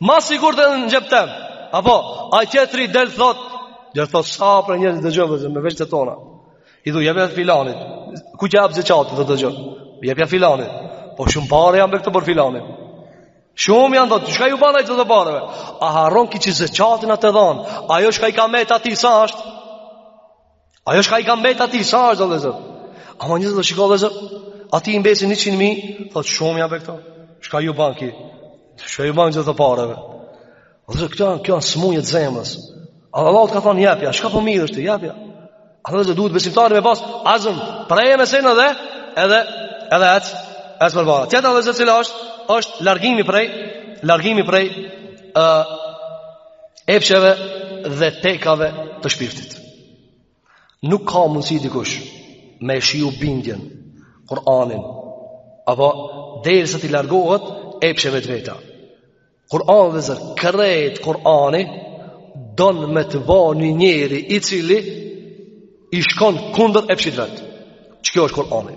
Ma sigurt në xhep tem Apo, a tjetri del thot Dhe thot, sa për njerëz dëgjo me veç të tona I dhu, jepja filanit Kujt t'ja ap zeqatin dhe dëgjo Jepja filanit Po shumë pare janë be këto për filanin Shumë janë thotë, shka ju ban ai gjithë pareve A harron ky që zeqatin atë e dhanë Ajo shka i ka met atij sa është Ajo shka i ka mbet atij, sa është vllezër? Ama njerëzit, shiko vllezër, atij i mbesin 100.000, thot shumë janë be këto, shka ju ban ky, shka ju ban ky gjithë të pareve. Vllezër, këto janë, kjo janë smujet e zemrës. A Allahu të ka thonë, jepja, shka po mirresh ti, jepja. A vllezër, duhet besimtari me pas, azëm, preje me sejnë dhe, edhe, edhe ec, ec përpara. Tjetra vllezër, cila është, është largimi prej, largimi prej, uh, epsheve dhe tekave të shpirtit. Nuk ka mundësi dikush me shiju bindjen, Kur'anin, apo derisa t'i largohet epsheve të veta. Kur'ani vllezër, krejt Kur'ani, don me të ba një njeri i cili i shkon kundër epshit t'vet. Qikjo është Kur'ani?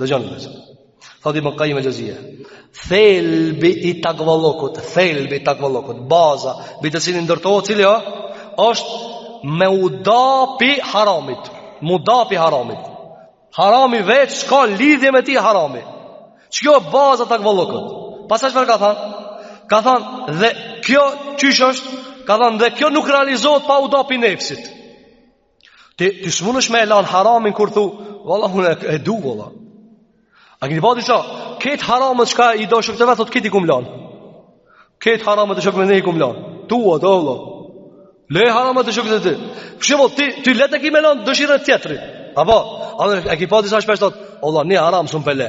Dëgjoni vëllezër. Thot Ibn Kajim el-Xheuzije Thelbi i takvallokut Thelbi i takvallokut Baza Mbi të cilin ndërtohet cili është me u da pi haramit M'u da pi haramit Harami veç s'ka lidhje me ty harami Qikjo baza takvallokut Pastaj çfarë ka than Ka than dhe kjo qysh është Ka than dhe kjo nuk realizohet pa u da pi nefsit Ti ti s'munesh me e lan haramin kur thu, valla unë e du valla. A keni vati ça? Kët haramë çka i do shok të vet, thotë këti kum lan. Kët haramë të shok me ne kum lan. Tu o do valla. Le haramë të shok të ti. Për shembull ti ti lehtë e ki me lan dëshirën tjetrit. Apo, a ke pati sa shpesh thotë, valla një haram sun p'e le.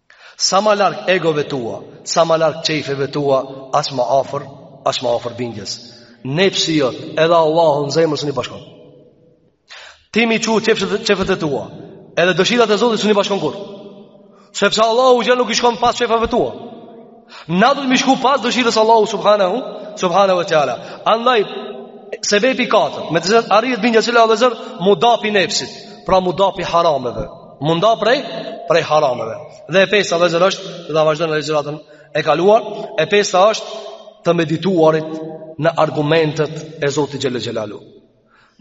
Sa ma larg egove tua, sa ma larg qejfeve tua, aq ma afër, aq ma afër bindjes. Nefsi jot, edhe Allahu në zemër s'un i bashkon. Ti mi çu qejfet e tua, edhe dëshirat e Zotit s'un i bashkon kurrë. Sepse Allahu xhel nuk i shkon pas qejfeve tua. Na duhet me i shku pas dëshirës së Allahut subhanahu subhanahu wa taala. Andaj sebebi i katërt, me të cilat arrihet bindja është, vëllezër, m'u da prej nefsit, pra m'u da prej harameve. M'u nda prej, prej harameve Dhe e pesta, vëllezër, është Do ta vazhdojmë ligjëratën e kaluar E pesta është të medituarit Në argumentet e Zotit xhele xhelalu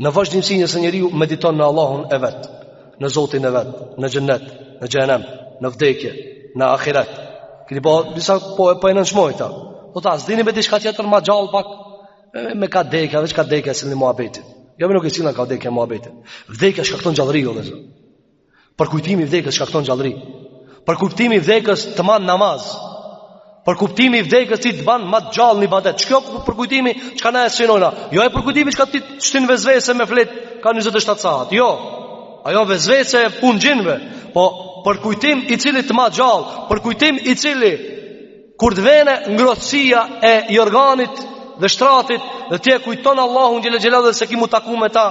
Në vazhdimësi nëse njeriu mediton në Allahun e vet Në Zotin e vet Në xhennet, në xhehenem, në vdekje Në ahiret Këti po, disa po, po e nënçmojnë ta Po tha, s'dini me diçka tjetër ma gjallë pak Me ka dekja, veç ka dekja sillet muhabeti. Jo me nuk e sillna ka dekja muhabetin. Vdekja shkakton gjallëri, o vëllezër. Përkujtimi i vdekjes shkakton gjallëri. Përkujtimi i vdekjes të man në namaz. Përkujtimi i vdekjes ty të ban ma të gjallë në ibadet. Ky përkujtimi çka na e synojna? Jo ai përkujtimi çka ty të shtin vesvese me fjetë ka 27 saat. Jo, ajo vesvese është punë xhinve. Po përkujtim i cili të man gjallë, përkujtim i cili Kur të vjen ngrohtësia e jorganit dhe shtratit dhe ti e kujton Allahun xhel xhelal dhe se ki mu taku me ta,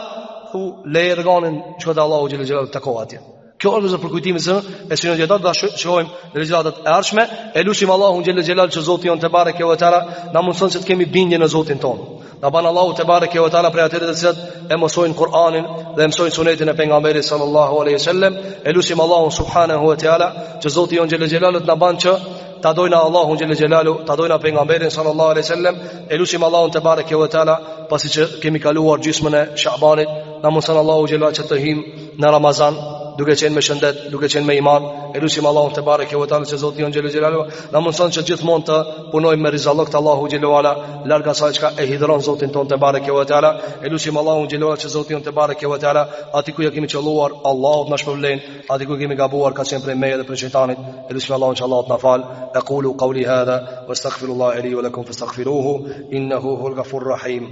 e le jorganin që te Allahu xhel xhelal tako atje. Kjo është, vëllezër, përkujtimi që e synojna, do ta shohim në ligjëratat e ardhshme, e lusim Allahun xhel xhelal që Zoti jonë tebareke ve teala na mundëson që të kemi bindje në Zotin tonë. Na ban Allahu tebareke ve teala prej atyre të cilët e mësojnë Kur'anin dhe e mësojnë sunetin e pejgamberit sallallahu alaihi wasallam. E lusim Allahun subhanahu wa taala, që Zoti jonë xhele xhelalu të na ban që ta dojna Allahun xhele xhelalu, ta dojna pejgamberin sallallahu alejhi ve sellem, e lusim Allahun tebareke ve teala, pasi që kemi kaluar gjysmën e Shabanit, na mundëson Allahu xhelal që të him në Ramazan, duke qenë me shëndet, duke qenë me iman, e lusim Allahun tebareke ve teala që Zoti jonë xhele xhelalu, na mundëson që gjithmonë të punojmë me rizallok të Allahut xhele ve ala, larg asaj çka e hidhëron Zotin tonë tebareke ve teala, e lusim Allahun xhele ve ala që Zoti jonë tebareke ve teala, aty ku ia kemi qelluar, Allahu na shpërblen, aty ku kemi gabuar ka qenë prej meje dhe prej shejtanit, e lusim Allahun që Allahu të na fal, aqulu qouli hadha wastaghfirullaha li wa lakum fastaghfiruhu innahu huwal ghafurur rahim.